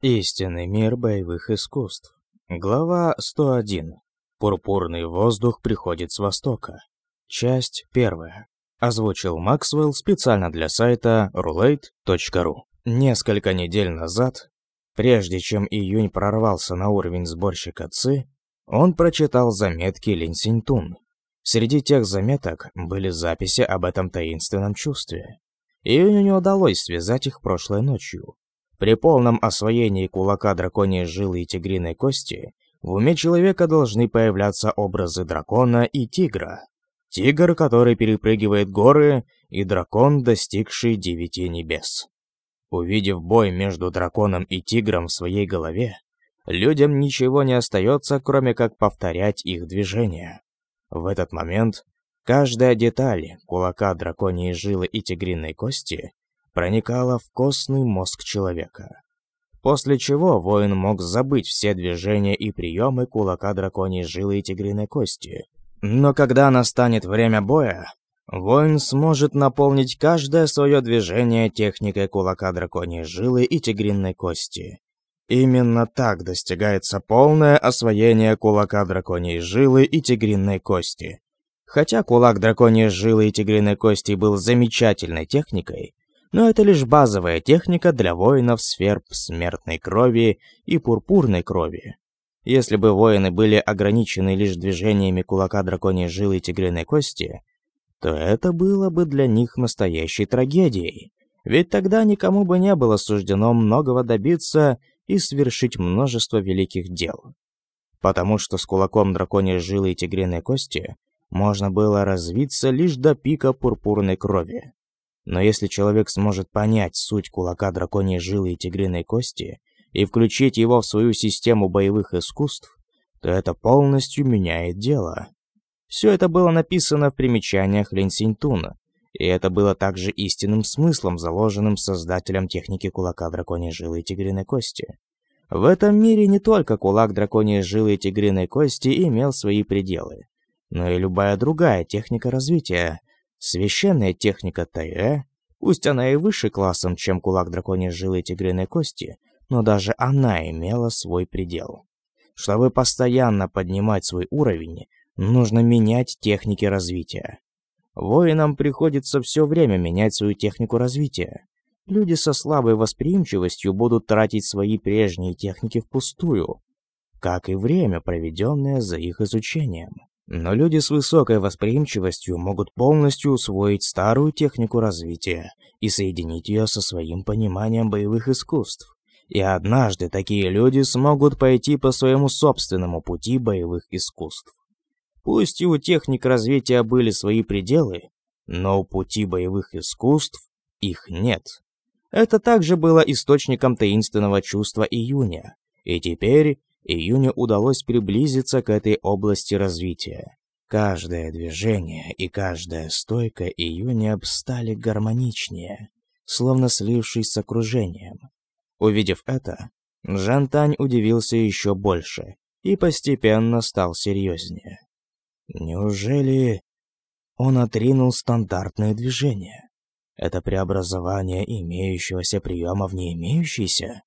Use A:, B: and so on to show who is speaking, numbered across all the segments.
A: Истинный мир боевых искусств. Глава 101. Пурпурный воздух приходит с востока. Часть первая. Озвучил Максвелл специально для сайта roulette.ru. Несколько недель назад, прежде чем июнь прорвался на уровень сборщика ЦИ, он прочитал заметки Лин Синьтун. Среди тех заметок были записи об этом таинственном чувстве. Июню не удалось связать их прошлой ночью. При полном освоении кулака драконьей жилы и тигриной кости в уме человека должны появляться образы дракона и тигра. Тигр, который перепрыгивает горы, и дракон, достигший девяти небес. Увидев бой между драконом и тигром в своей голове, людям ничего не остается, кроме как повторять их движения. В этот момент каждая деталь кулака драконьей жилы и тигриной кости проникала в костный мозг человека. После чего воин мог забыть все движения и приемы кулака драконьей жилы и тигриной кости. Но когда настанет время боя, воин сможет наполнить каждое свое движение техникой кулака драконьей жилы и тигриной кости. Именно так достигается полное освоение кулака драконьей жилы и тигриной кости. Хотя кулак драконьей жилы и тигриной кости был замечательной техникой, но это лишь базовая техника для воинов сфер смертной крови и пурпурной крови. Если бы воины были ограничены лишь движениями кулака драконьей жилы и тигриной кости, то это было бы для них настоящей трагедией. Ведь тогда никому бы не было суждено многого добиться и совершить множество великих дел. Потому что с кулаком драконьей жилы и тигриной кости можно было развиться лишь до пика пурпурной крови. Но если человек сможет понять суть кулака драконьей жилы и тигриной кости и включить его в свою систему боевых искусств, то это полностью меняет дело. Все это было написано в примечаниях Лин Синьтуна, и это было также истинным смыслом, заложенным создателем техники кулака драконьей жилы и тигриной кости. В этом мире не только кулак драконьей жилы и тигриной кости имел свои пределы, но и любая другая техника развития, Священная техника Тайэ, пусть она и выше классом, чем кулак драконьей жилы и тигриной кости, но даже она имела свой предел. Чтобы постоянно поднимать свой уровень, нужно менять техники развития. Воинам приходится все время менять свою технику развития. Люди со слабой восприимчивостью будут тратить свои прежние техники впустую, как и время, проведенное за их изучением. Но люди с высокой восприимчивостью могут полностью усвоить старую технику развития и соединить ее со своим пониманием боевых искусств. И однажды такие люди смогут пойти по своему собственному пути боевых искусств. Пусть и у техник развития были свои пределы, но у пути боевых искусств их нет. Это также было источником таинственного чувства июня, и теперь Июню удалось приблизиться к этой области развития. Каждое движение и каждая стойка Июня стали гармоничнее, словно слившись с окружением. Увидев это, Жантань удивился еще больше и постепенно стал серьезнее. Неужели он отринул стандартное движение? Это преобразование имеющегося приема в не имеющийся?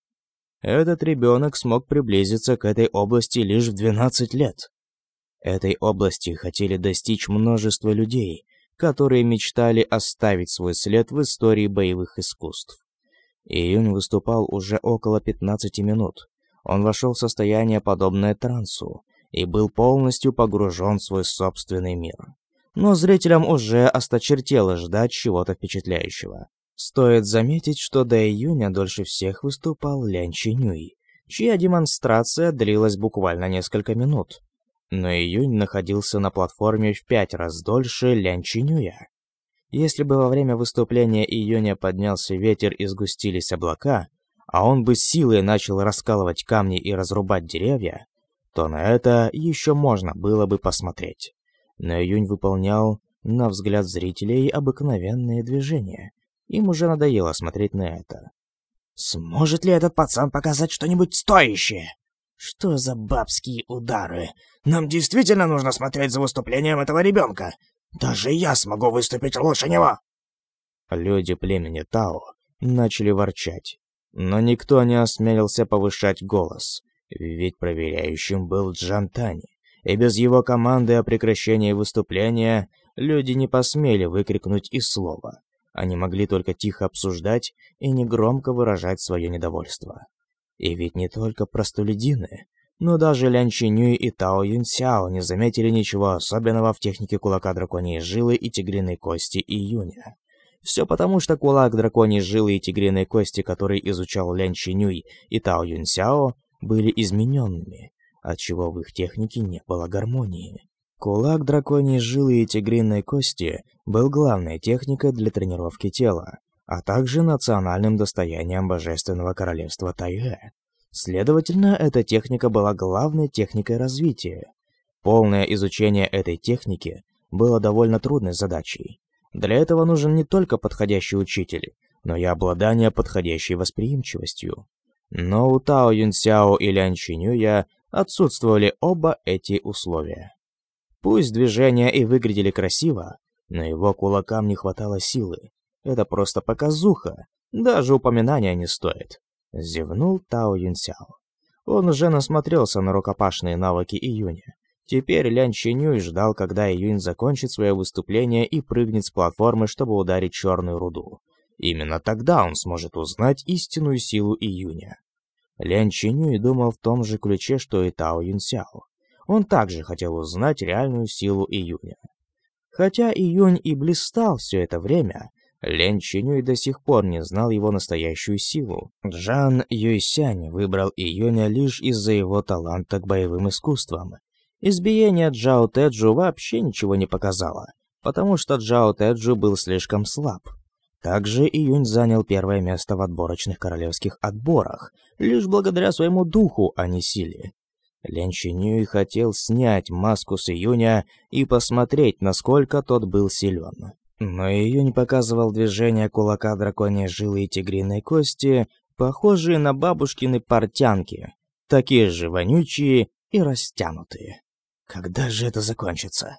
A: Этот ребенок смог приблизиться к этой области лишь в 12 лет. Этой области хотели достичь множество людей, которые мечтали оставить свой след в истории боевых искусств. Июнь выступал уже около 15 минут. Он вошел в состояние, подобное трансу, и был полностью погружен в свой собственный мир. Но зрителям уже осточертело ждать чего-то впечатляющего. Стоит заметить, что до июня дольше всех выступал Лян Чинюй, чья демонстрация длилась буквально несколько минут. Но июнь находился на платформе в пять раз дольше Лян Чинюя. Если бы во время выступления июня поднялся ветер и сгустились облака, а он бы силой начал раскалывать камни и разрубать деревья, то на это еще можно было бы посмотреть. Но июнь выполнял, на взгляд зрителей, обыкновенные движения, им уже надоело смотреть на это.
B: «Сможет ли этот пацан показать что-нибудь стоящее? Что за бабские удары? Нам действительно нужно смотреть за выступлением этого ребенка. Даже я смогу выступить лучше него!»
A: Люди племени Тао начали ворчать. Но никто не осмелился повышать голос, ведь проверяющим был Джантани, и без его команды о прекращении выступления люди не посмели выкрикнуть и слова. Они могли только тихо обсуждать и негромко выражать свое недовольство. И ведь не только простолюдины, но даже Лян Чинюй и Тао Юнсяо не заметили ничего особенного в технике кулака драконьей жилы и тигриной кости июня. Все потому, что кулак драконьей жилы и тигриной кости, который изучал Лян Чинюй и Тао Юнсяо, были измененными, отчего в их технике не было гармонии. Кулак драконьей жилы и тигриной кости был главной техникой для тренировки тела, а также национальным достоянием Божественного Королевства Тайэ. Следовательно, эта техника была главной техникой развития. Полное изучение этой техники было довольно трудной задачей. Для этого нужен не только подходящий учитель, но и обладание подходящей восприимчивостью. Но у Тао Юнсяо и Лян Чинюя отсутствовали оба эти условия. Пусть движения и выглядели красиво, но его кулакам не хватало силы. Это просто показуха, даже упоминания не стоит. Зевнул Тао Юнсяо. Он уже насмотрелся на рукопашные навыки Июня. Теперь Лян Чинюй ждал, когда Июнь закончит свое выступление и прыгнет с платформы, чтобы ударить черную руду. Именно тогда он сможет узнать истинную силу Июня. Лян Чинюй думал в том же ключе, что и Тао Юнсяо. Он также хотел узнать реальную силу Июня. Хотя Июнь и блистал все это время, Лен Чинюй до сих пор не знал его настоящую силу. Джан Юйсянь выбрал Июня лишь из-за его таланта к боевым искусствам. Избиение Джао Тэджу вообще ничего не показало, потому что Джао Тэджу был слишком слаб. Также Июнь занял первое место в отборочных королевских отборах, лишь благодаря своему духу, а не силе. Лен Чинюй хотел снять маску с Июня и посмотреть, насколько тот был силен. Но Июнь показывал движения кулака драконьей жилы и тигриной кости, похожие на бабушкины портянки, такие же вонючие и растянутые. Когда же это закончится?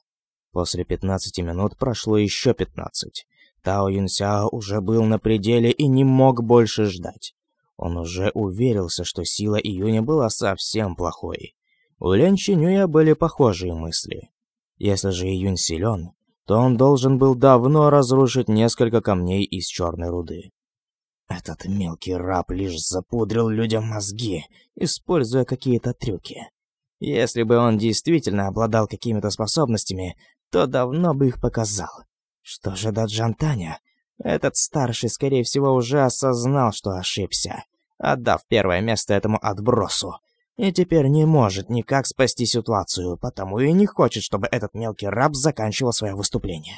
A: После 15 минут прошло еще 15. Тао Юнсяо уже был на пределе и не мог больше ждать. Он уже уверился, что сила Июня была совсем плохой. У Лян Чинюя были похожие мысли. Если же Июнь силен, то он должен был давно разрушить несколько камней из черной руды. Этот мелкий раб лишь запудрил людям мозги, используя какие-то трюки. Если бы он действительно обладал какими-то способностями, то давно бы их показал. Что же до Джантаня? Этот старший, скорее всего, уже осознал, что ошибся, отдав первое место этому отбросу. И теперь не может никак спасти ситуацию, потому и не хочет, чтобы этот мелкий раб заканчивал свое выступление.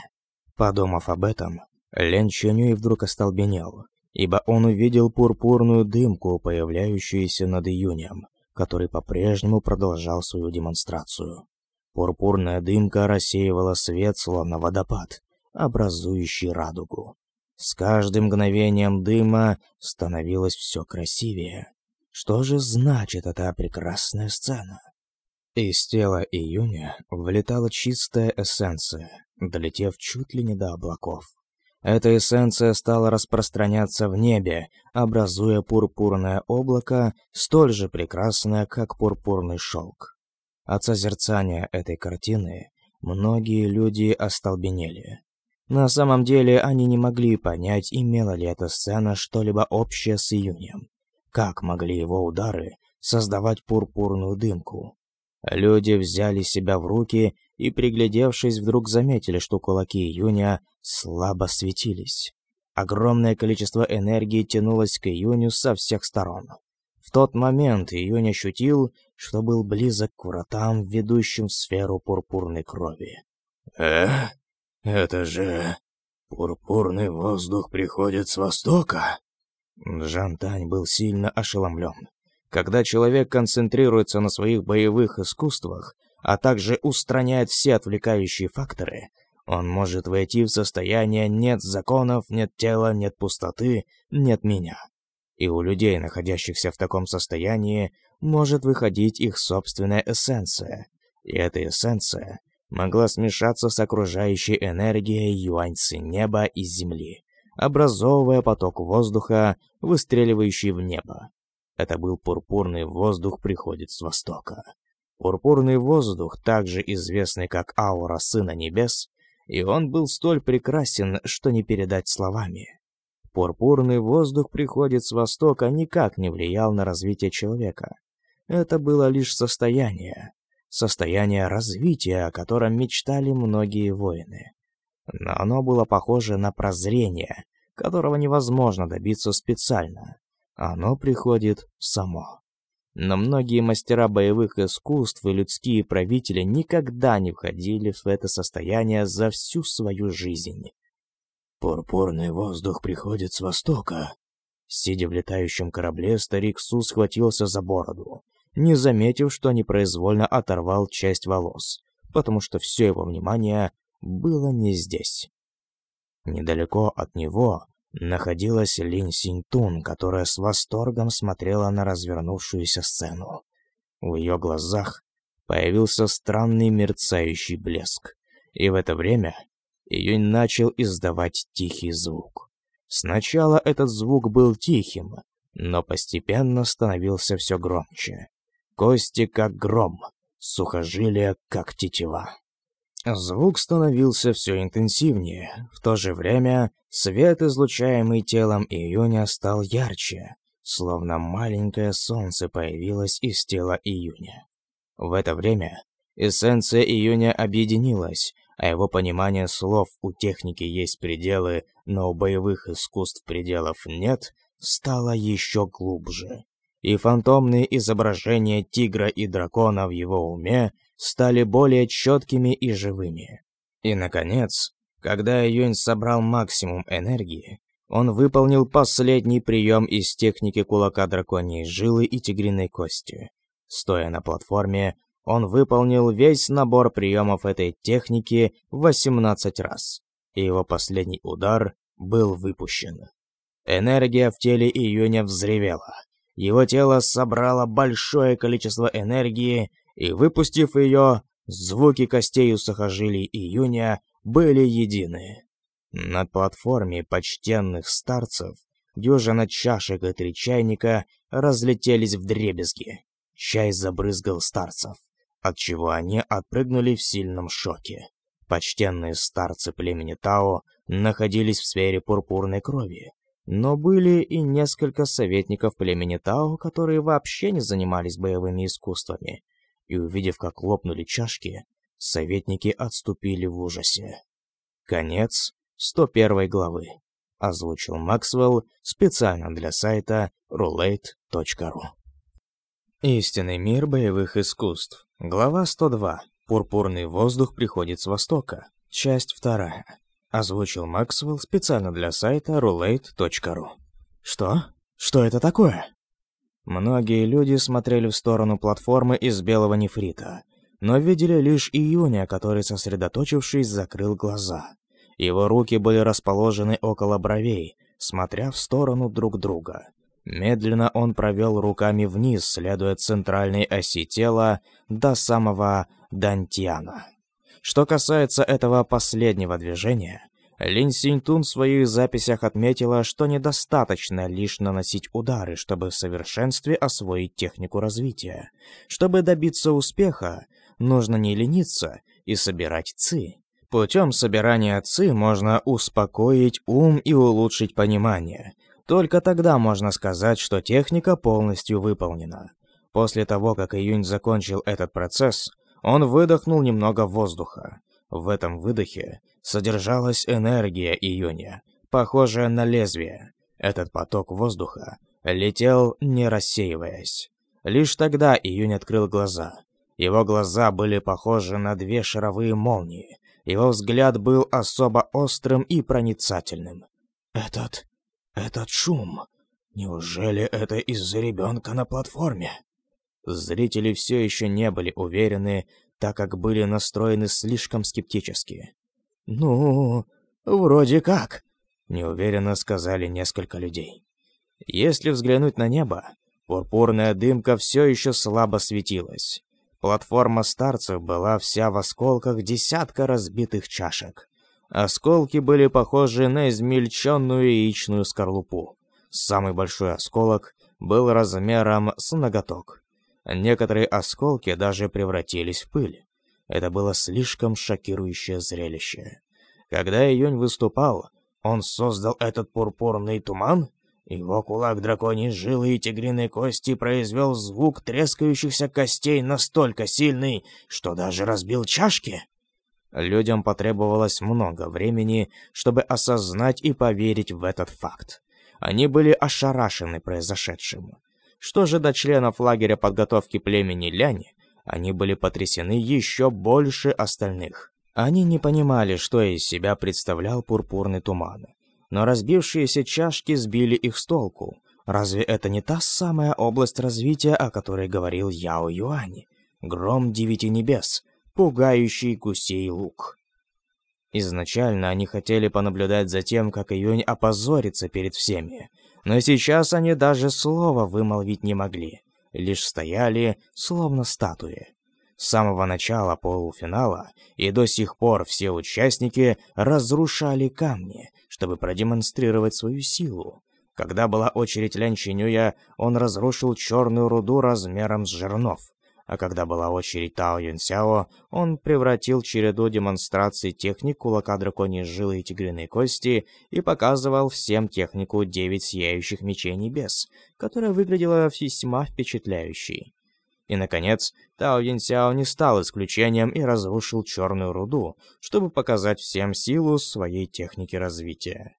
A: Подумав об этом, Лен Ченюй вдруг остолбенел, ибо он увидел пурпурную дымку, появляющуюся над июнем, который по-прежнему продолжал свою демонстрацию. Пурпурная дымка рассеивала свет, словно водопад, образующий радугу. С каждым мгновением дыма становилось все красивее. Что же значит эта прекрасная сцена? Из тела июня вылетала чистая эссенция, долетев чуть ли не до облаков. Эта эссенция стала распространяться в небе, образуя пурпурное облако, столь же прекрасное, как пурпурный шелк. От созерцания этой картины многие люди остолбенели. На самом деле они не могли понять, имела ли эта сцена что-либо общее с июнем. Как могли его удары создавать пурпурную дымку? Люди взяли себя в руки и, приглядевшись, вдруг заметили, что кулаки июня слабо светились. Огромное количество энергии тянулось к июню со всех сторон. В тот момент июнь ощутил, что был близок к вратам, ведущим в сферу пурпурной крови.
B: «Э? Это же... Пурпурный воздух приходит с востока?»
A: Жантань был сильно ошеломлен. Когда человек концентрируется на своих боевых искусствах, а также устраняет все отвлекающие факторы, он может войти в состояние «нет законов, нет тела, нет пустоты, нет меня». И у людей, находящихся в таком состоянии, может выходить их собственная эссенция. И эта эссенция могла смешаться с окружающей энергией юаньцы неба и земли, образовывая поток воздуха, выстреливающий в небо. Это был пурпурный воздух приходит с востока. Пурпурный воздух, также известный как аура Сына Небес, и он был столь прекрасен, что не передать словами. Пурпурный воздух приходит с востока никак не влиял на развитие человека. Это было лишь состояние, состояние развития, о котором мечтали многие воины. Но оно было похоже на прозрение, которого невозможно добиться специально. Оно приходит само. Но многие мастера боевых искусств и людские правители никогда не входили в это состояние за всю свою жизнь. Пурпурный воздух приходит с востока. Сидя в летающем корабле, старик Су схватился за бороду, не заметив, что непроизвольно оторвал часть волос, потому что все его внимание было не здесь. Недалеко от него находилась Лин Синьтун, которая с восторгом смотрела на развернувшуюся сцену. В ее глазах появился странный мерцающий блеск, и в это время Июнь начал издавать тихий звук. Сначала этот звук был тихим, но постепенно становился все громче. Кости как гром, сухожилия как тетива. Звук становился все интенсивнее. В то же время свет, излучаемый телом июня, стал ярче, словно маленькое солнце появилось из тела июня. В это время эссенция июня объединилась, а его понимание слов «у техники есть пределы, но у боевых искусств пределов нет» стало еще глубже. И фантомные изображения тигра и дракона в его уме стали более четкими и живыми. И, наконец, когда Юнь собрал максимум энергии, он выполнил последний прием из техники кулака драконьей жилы и тигриной кости. Стоя на платформе, он выполнил весь набор приемов этой техники 18 раз, и его последний удар был выпущен. Энергия в теле Июня взревела. Его тело собрало большое количество энергии и, выпустив ее, звуки костей у сухожилий июня были едины. На платформе почтенных старцев дюжина чашек и три чайника разлетелись в дребезги. Чай забрызгал старцев, отчего они отпрыгнули в сильном шоке. Почтенные старцы племени Тао находились в сфере пурпурной крови, но были и несколько советников племени Тао, которые вообще не занимались боевыми искусствами и, увидев, как лопнули чашки, советники отступили в ужасе. Конец 101 главы. Озвучил Максвелл специально для сайта roulette.ru. Истинный мир боевых искусств. Глава 102. Пурпурный воздух приходит с востока. Часть вторая. Озвучил Максвелл специально для сайта roulette.ru. Что? Что это такое? Многие люди смотрели в сторону платформы из белого нефрита, но видели лишь Июня, который, сосредоточившись, закрыл глаза. Его руки были расположены около бровей, смотря в сторону друг друга. Медленно он провел руками вниз, следуя центральной оси тела до самого Дантьяна. Что касается этого последнего движения, Лин Синьтун в своих записях отметила, что недостаточно лишь наносить удары, чтобы в совершенстве освоить технику развития. Чтобы добиться успеха, нужно не лениться и собирать ци. Путем собирания ци можно успокоить ум и улучшить понимание. Только тогда можно сказать, что техника полностью выполнена. После того, как Июнь закончил этот процесс, он выдохнул немного воздуха. В этом выдохе содержалась энергия июня, похожая на лезвие. Этот поток воздуха летел, не рассеиваясь. Лишь тогда июнь открыл глаза. Его глаза были похожи на две шаровые молнии. Его взгляд был особо острым и проницательным. «Этот... этот шум... Неужели это из-за ребенка на платформе?» Зрители все еще не были уверены, так как были настроены слишком скептически. «Ну, вроде как», — неуверенно сказали несколько людей. Если взглянуть на небо, пурпурная дымка все еще слабо светилась. Платформа старцев была вся в осколках десятка разбитых чашек. Осколки были похожи на измельченную яичную скорлупу. Самый большой осколок был размером с ноготок. Некоторые осколки даже превратились в пыль. Это было слишком шокирующее зрелище. Когда Июнь выступал, он создал этот пурпурный туман? Его кулак драконьей жилы и тигриной кости произвел звук трескающихся костей настолько сильный, что даже разбил чашки. Людям потребовалось много времени, чтобы осознать и поверить в этот факт. Они были ошарашены произошедшим. Что же до членов лагеря подготовки племени Ляни, они были потрясены еще больше остальных. Они не понимали, что из себя представлял пурпурный туман. Но разбившиеся чашки сбили их с толку. Разве это не та самая область развития, о которой говорил Яо Юань? Гром девяти небес — пугающий гусей лук. Изначально они хотели понаблюдать за тем, как Июнь опозорится перед всеми, но сейчас они даже слова вымолвить не могли, лишь стояли, словно статуи. С самого начала полуфинала и до сих пор все участники разрушали камни, чтобы продемонстрировать свою силу. Когда была очередь Лян Чинюя, он разрушил черную руду размером с жернов, а когда была очередь Тао Юнсяо, он превратил череду демонстраций техник кулака драконьей жилы и тигриной кости и показывал всем технику девять сияющих мечей небес, которая выглядела весьма впечатляющей. И, наконец, Тао Юнсяо не стал исключением и разрушил черную руду, чтобы показать всем силу своей техники развития.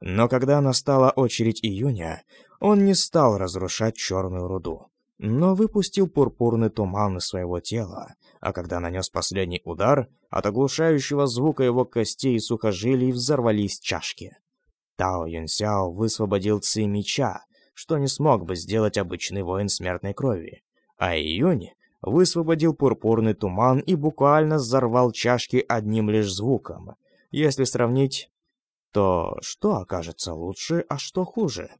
A: Но когда настала очередь июня, он не стал разрушать черную руду но выпустил пурпурный туман из своего тела, а когда нанес последний удар, от оглушающего звука его костей и сухожилий взорвались чашки. Тао Юнсяо высвободил ци меча, что не смог бы сделать обычный воин смертной крови, а Июнь высвободил пурпурный туман и буквально взорвал чашки одним лишь звуком. Если сравнить, то что окажется лучше, а что хуже?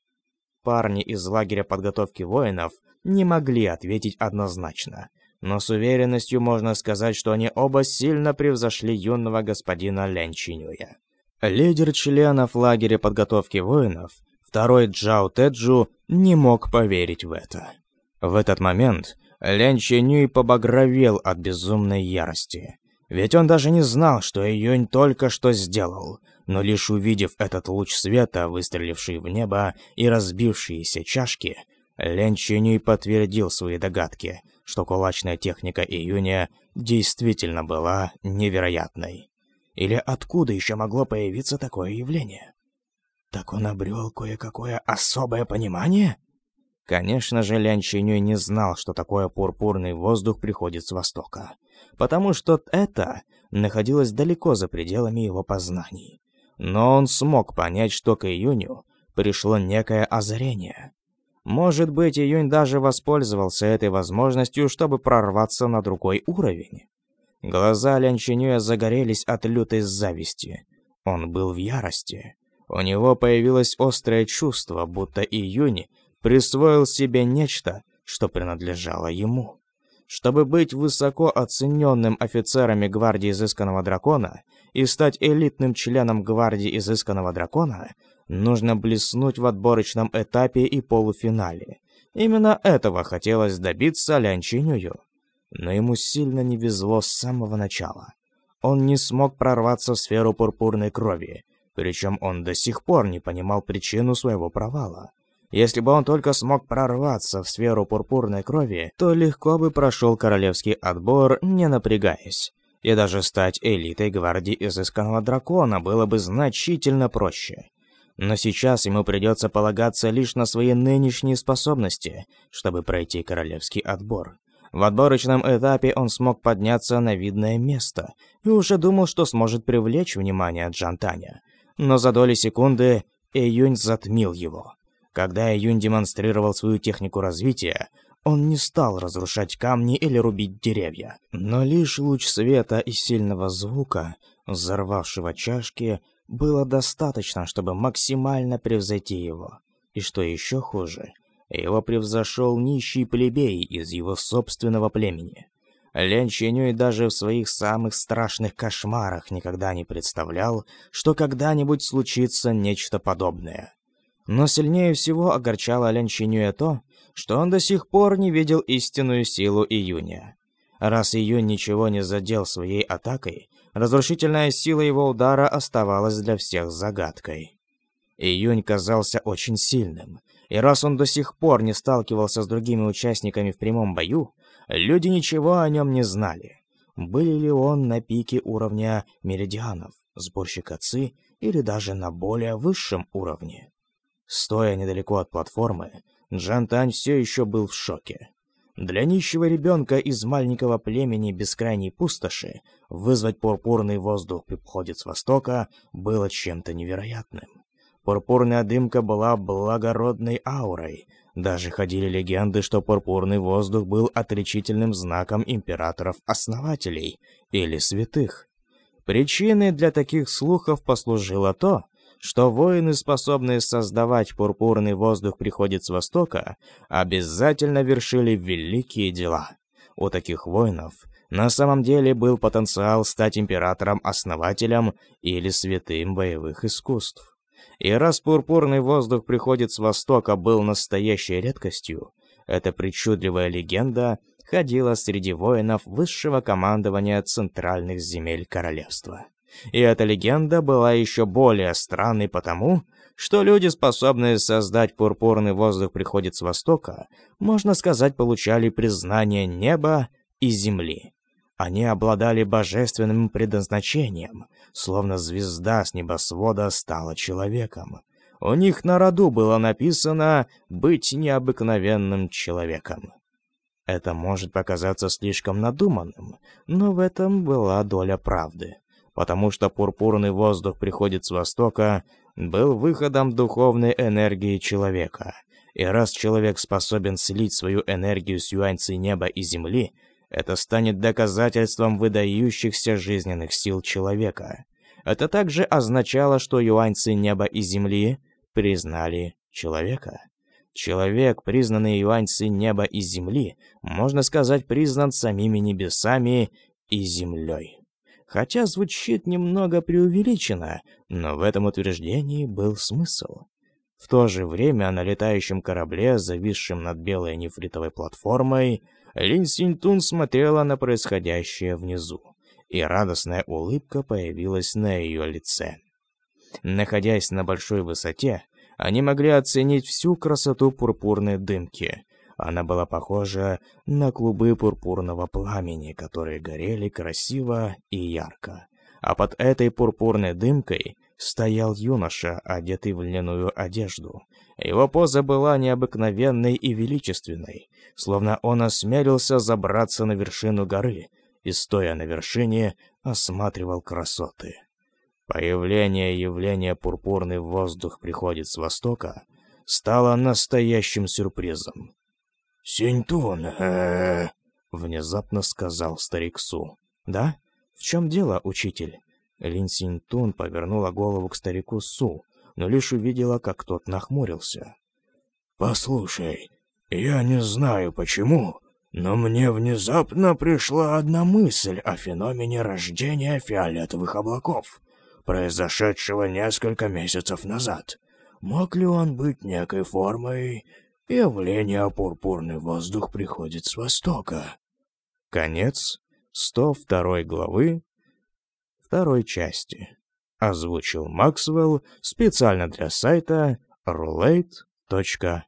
A: Парни из лагеря подготовки воинов не могли ответить однозначно. Но с уверенностью можно сказать, что они оба сильно превзошли юного господина Лян Чинюя. Лидер членов лагеря подготовки воинов, второй Джао Тэджу, не мог поверить в это. В этот момент Лян Чинюй побагровел от безумной ярости. Ведь он даже не знал, что Июнь только что сделал, но лишь увидев этот луч света, выстреливший в небо и разбившиеся чашки, Лен Чинюй подтвердил свои догадки, что кулачная техника Июня действительно была невероятной. Или откуда еще могло появиться такое явление? Так он обрел кое-какое особое понимание? Конечно же, Лян Чинюй не знал, что такое пурпурный воздух приходит с востока, потому что это находилось далеко за пределами его познаний. Но он смог понять, что к июню пришло некое озарение. Может быть, Июнь даже воспользовался этой возможностью, чтобы прорваться на другой уровень. Глаза Лян Чинюя загорелись от лютой зависти. Он был в ярости. У него появилось острое чувство, будто Июнь присвоил себе нечто, что принадлежало ему. Чтобы быть высоко оцененным офицерами гвардии изысканного дракона и стать элитным членом гвардии изысканного дракона, Нужно блеснуть в отборочном этапе и полуфинале. Именно этого хотелось добиться Лян Чинюю. Но ему сильно не везло с самого начала. Он не смог прорваться в сферу пурпурной крови, причем он до сих пор не понимал причину своего провала. Если бы он только смог прорваться в сферу пурпурной крови, то легко бы прошел королевский отбор, не напрягаясь. И даже стать элитой гвардии изысканного дракона было бы значительно проще. Но сейчас ему придется полагаться лишь на свои нынешние способности, чтобы пройти королевский отбор. В отборочном этапе он смог подняться на видное место и уже думал, что сможет привлечь внимание Джантаня. Но за доли секунды Июнь затмил его. Когда Июнь демонстрировал свою технику развития, он не стал разрушать камни или рубить деревья. Но лишь луч света и сильного звука, взорвавшего чашки, было достаточно, чтобы максимально превзойти его. И что еще хуже, его превзошел нищий плебей из его собственного племени. Лян Чинюй даже в своих самых страшных кошмарах никогда не представлял, что когда-нибудь случится нечто подобное. Но сильнее всего огорчало Лян Чинюэ то, что он до сих пор не видел истинную силу Июня. Раз Июнь ничего не задел своей атакой, разрушительная сила его удара оставалась для всех загадкой. Июнь казался очень сильным, и раз он до сих пор не сталкивался с другими участниками в прямом бою, люди ничего о нем не знали. Были ли он на пике уровня меридианов, сборщика ЦИ, или даже на более высшем уровне? Стоя недалеко от платформы, Джан Тань все еще был в шоке. Для нищего ребенка из маленького племени бескрайней пустоши вызвать пурпурный воздух при походе с востока было чем-то невероятным. Пурпурная дымка была благородной аурой. Даже ходили легенды, что пурпурный воздух был отличительным знаком императоров-основателей или святых. Причиной для таких слухов послужило то, что воины, способные создавать пурпурный воздух приходит с востока, обязательно вершили великие дела. У таких воинов на самом деле был потенциал стать императором-основателем или святым боевых искусств. И раз пурпурный воздух приходит с востока был настоящей редкостью, эта причудливая легенда ходила среди воинов высшего командования центральных земель королевства. И эта легенда была еще более странной потому, что люди, способные создать пурпурный воздух приходит с востока, можно сказать, получали признание неба и земли. Они обладали божественным предназначением, словно звезда с небосвода стала человеком. У них на роду было написано «быть необыкновенным человеком». Это может показаться слишком надуманным, но в этом была доля правды, потому что пурпурный воздух приходит с востока, был выходом духовной энергии человека. И раз человек способен слить свою энергию с юаньцей неба и земли – это станет доказательством выдающихся жизненных сил человека. Это также означало, что юаньцы неба и земли признали человека. Человек, признанный юаньцы неба и земли, можно сказать, признан самими небесами и землей. Хотя звучит немного преувеличенно, но в этом утверждении был смысл. В то же время на летающем корабле, зависшем над белой нефритовой платформой, Лин Синтун смотрела на происходящее внизу, и радостная улыбка появилась на ее лице. Находясь на большой высоте, они могли оценить всю красоту пурпурной дымки. Она была похожа на клубы пурпурного пламени, которые горели красиво и ярко. А под этой пурпурной дымкой стоял юноша, одетый в льняную одежду. Его поза была необыкновенной и величественной, словно он осмелился забраться на вершину горы и, стоя на вершине, осматривал красоты. Появление явления пурпурный воздух приходит с востока стало настоящим сюрпризом. «Синьтун, э внезапно сказал старик Су. «Да? В чем дело, учитель?» Лин Синтун повернула голову к старику Су, но лишь увидела, как тот нахмурился. «Послушай, я не знаю почему, но мне внезапно пришла одна мысль о феномене рождения фиолетовых облаков, произошедшего несколько месяцев назад. Мог ли он быть некой формой явления пурпурный воздух приходит с востока?» Конец 102 главы второй части. Озвучил Максвелл специально для сайта roulette.ru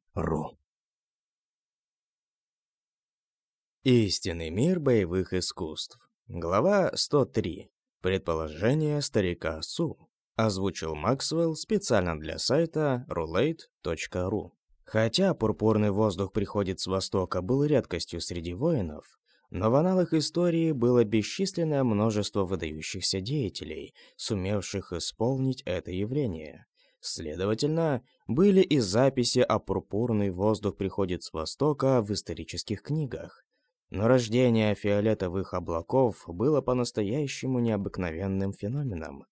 A: Истинный мир боевых искусств. Глава 103. Предположение старика Су. Озвучил Максвелл специально для сайта roulette.ru. Хотя пурпурный воздух приходит с востока был редкостью среди воинов, но в аналах истории было бесчисленное множество выдающихся деятелей, сумевших исполнить это явление. Следовательно, были и записи о пурпурный воздух приходит с востока в исторических книгах. Но рождение фиолетовых облаков было по-настоящему необыкновенным феноменом.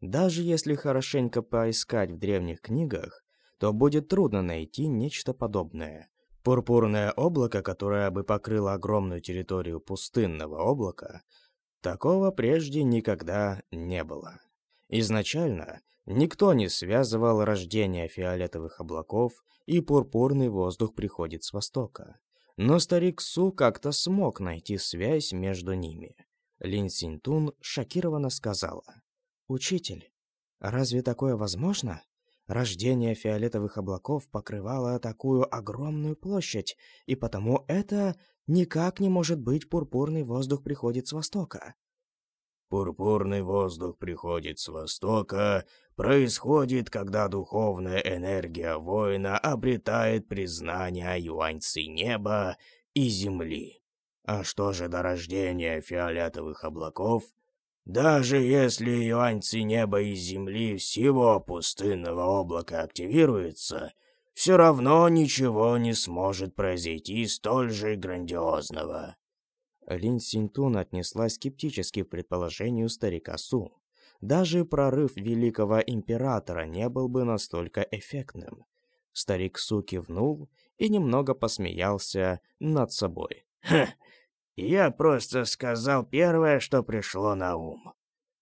A: Даже если хорошенько поискать в древних книгах, то будет трудно найти нечто подобное. Пурпурное облако, которое бы покрыло огромную территорию пустынного облака, такого прежде никогда не было. Изначально Никто не связывал рождение фиолетовых облаков и пурпурный воздух приходит с востока. Но старик Су как-то смог найти связь между ними. Лин Синтун шокированно сказала. «Учитель, разве такое возможно? Рождение фиолетовых облаков покрывало такую огромную площадь, и потому это никак не может быть пурпурный воздух приходит с востока».
B: Пурпурный воздух приходит с востока, происходит, когда духовная энергия воина обретает признание юаньцы неба и земли. А что же до рождения фиолетовых облаков? Даже если юаньцы неба и земли всего пустынного облака активируется, все равно ничего не сможет произойти столь же грандиозного.
A: Лин Синтун отнеслась скептически к предположению старика Су. Даже прорыв великого императора не был бы настолько эффектным. Старик Су кивнул и немного посмеялся над собой.
B: «Ха, я просто сказал первое, что пришло на ум.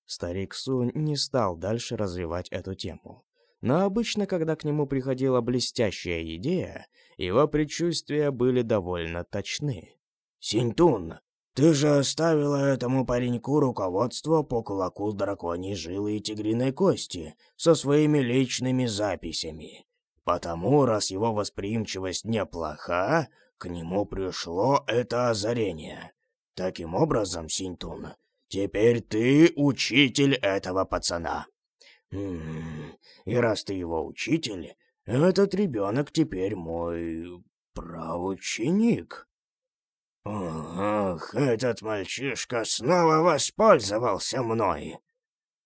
A: Старик Су не стал дальше развивать эту тему. Но обычно, когда к нему приходила блестящая идея, его предчувствия были довольно точны.
B: «Синтун, ты же оставила этому пареньку руководство по кулаку драконьей жилы и тигриной кости со своими личными записями. Потому, раз его восприимчивость неплоха, к нему пришло это озарение. Таким образом, Синтун, теперь ты учитель этого пацана. М и раз ты его учитель, этот ребенок теперь мой правоученик. Ох, этот мальчишка снова воспользовался мной.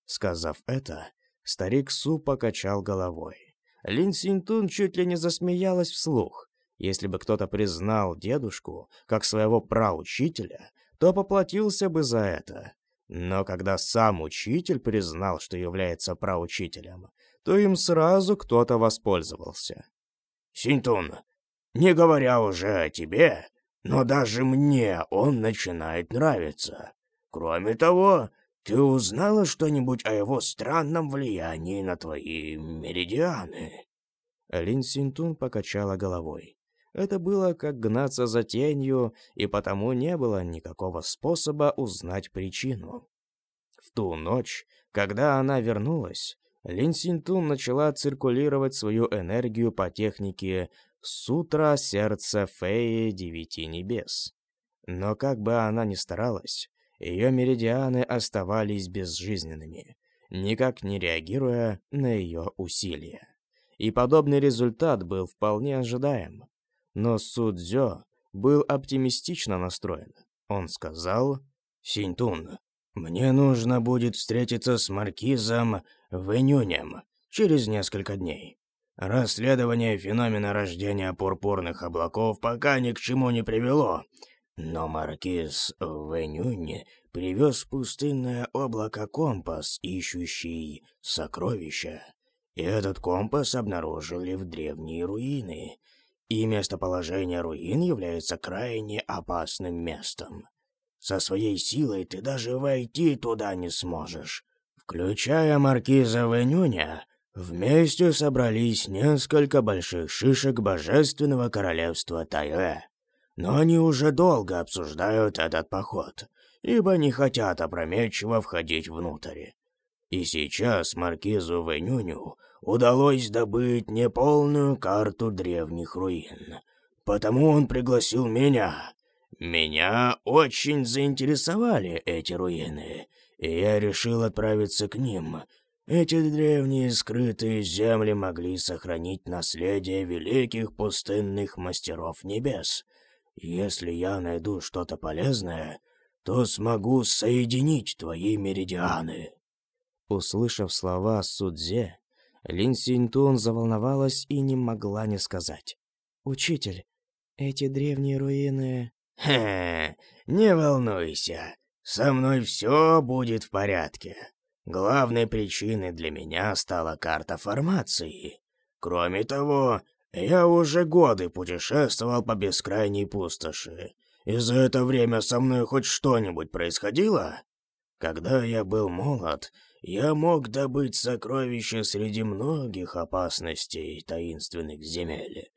A: Сказав это, старик Су покачал головой. Лин Синтун чуть ли не засмеялась вслух. Если бы кто-то признал дедушку как своего праучителя, то поплатился бы за это. Но когда сам учитель признал, что является праучителем, то им сразу кто-то воспользовался.
B: «Синтун, не говоря уже о тебе, но даже мне он начинает нравиться. Кроме того, ты узнала что-нибудь о его странном влиянии на твои меридианы?»
A: Лин Синтун покачала головой. Это было как гнаться за тенью, и потому не было никакого способа узнать причину. В ту ночь, когда она вернулась, Лин Синтун начала циркулировать свою энергию по технике «Сутра сердца Феи Девяти Небес». Но как бы она ни старалась, ее меридианы оставались безжизненными, никак не реагируя на ее усилия. И подобный результат был вполне ожидаем. Но Судзё был оптимистично настроен. Он сказал, «Синтун, мне нужно будет встретиться с маркизом Вэнюнем через несколько дней. Расследование феномена рождения пурпурных облаков пока ни к чему не привело, но маркиз Вэнюнь привез пустынное облако компас, ищущий сокровища. И этот компас обнаружили в древние руины — и местоположение руин является крайне опасным местом. Со своей силой ты даже войти туда не сможешь. Включая маркиза Венюня, вместе собрались несколько больших шишек божественного королевства Тайве. Но они уже долго обсуждают этот поход, ибо не хотят опрометчиво входить внутрь. И сейчас маркизу Венюню удалось добыть неполную карту древних руин. Потому он пригласил меня. Меня очень заинтересовали эти руины, и я решил отправиться к ним. Эти древние скрытые земли могли сохранить наследие великих пустынных мастеров небес. Если я найду что-то полезное, то смогу соединить твои меридианы». Услышав слова Судзе, Лин Синтун заволновалась и не могла не сказать. «Учитель, эти древние руины...»
B: «Хе, не волнуйся, со мной все будет в порядке. Главной причиной для меня стала карта формации. Кроме того, я уже годы путешествовал по бескрайней пустоши. И за это время со мной хоть что-нибудь происходило? Когда я был молод, я мог добыть сокровища среди многих опасностей таинственных земель.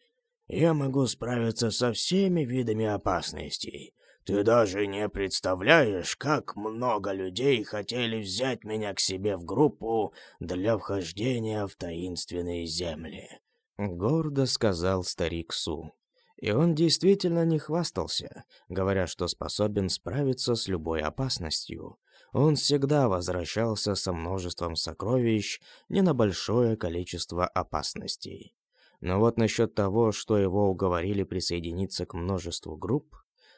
B: Я могу справиться со всеми видами опасностей. Ты даже не представляешь, как много людей хотели взять меня к себе в группу для вхождения в таинственные земли.
A: Гордо сказал старик Су. И он действительно не хвастался, говоря, что способен справиться с любой опасностью. Он всегда возвращался со множеством сокровищ не на большое количество опасностей. Но вот насчет того, что его уговорили присоединиться к множеству групп,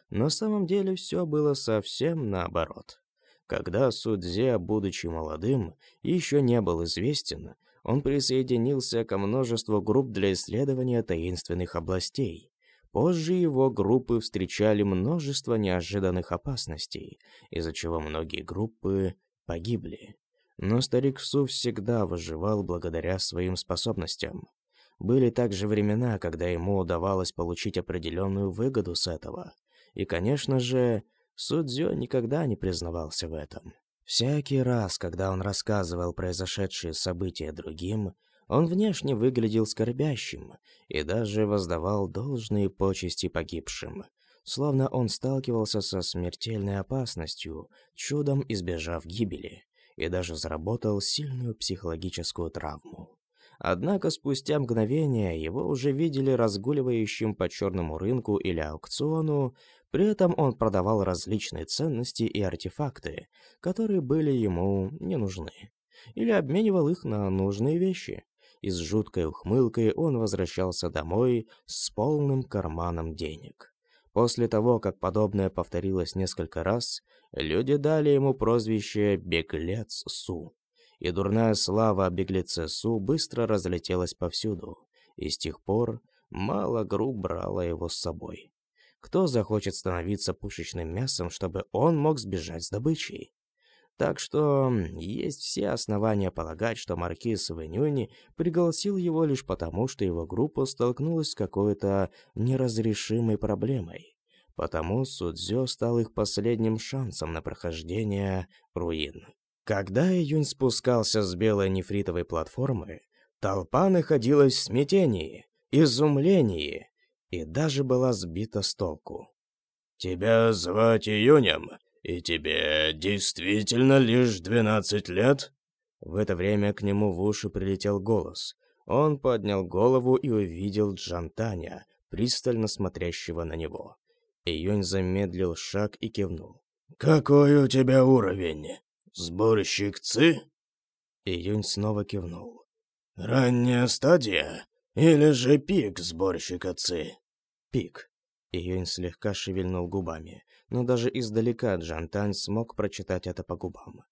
A: на самом деле все было совсем наоборот. Когда Судзе, будучи молодым, еще не был известен, он присоединился к множеству групп для исследования таинственных областей. Позже его группы встречали множество неожиданных опасностей, из-за чего многие группы погибли. Но старик Су всегда выживал благодаря своим способностям. Были также времена, когда ему удавалось получить определенную выгоду с этого. И, конечно же, Судзё никогда не признавался в этом. Всякий раз, когда он рассказывал произошедшие события другим, он внешне выглядел скорбящим и даже воздавал должные почести погибшим, словно он сталкивался со смертельной опасностью, чудом избежав гибели, и даже заработал сильную психологическую травму. Однако спустя мгновение его уже видели разгуливающим по черному рынку или аукциону, при этом он продавал различные ценности и артефакты, которые были ему не нужны, или обменивал их на нужные вещи и с жуткой ухмылкой он возвращался домой с полным карманом денег. После того, как подобное повторилось несколько раз, люди дали ему прозвище «Беглец Су». И дурная слава о беглеце Су быстро разлетелась повсюду, и с тех пор мало групп брала его с собой. Кто захочет становиться пушечным мясом, чтобы он мог сбежать с добычей? Так что есть все основания полагать, что маркиз Вэнюни пригласил его лишь потому, что его группа столкнулась с какой-то неразрешимой проблемой. Потому Судзё стал их последним шансом на прохождение руин. Когда Июнь спускался с белой нефритовой платформы, толпа находилась в смятении, изумлении и даже была сбита с толку.
B: «Тебя звать Июнем?» «И тебе действительно лишь двенадцать лет?»
A: В это время к нему в уши прилетел голос. Он поднял голову и увидел Джантаня, пристально смотрящего на него. Июнь замедлил шаг и кивнул.
B: «Какой у тебя уровень? Сборщик ЦИ?»
A: Июнь снова кивнул.
B: «Ранняя стадия? Или же пик сборщика ЦИ?»
A: «Пик». Июнь слегка шевельнул губами но даже издалека Джантань смог прочитать это по губам.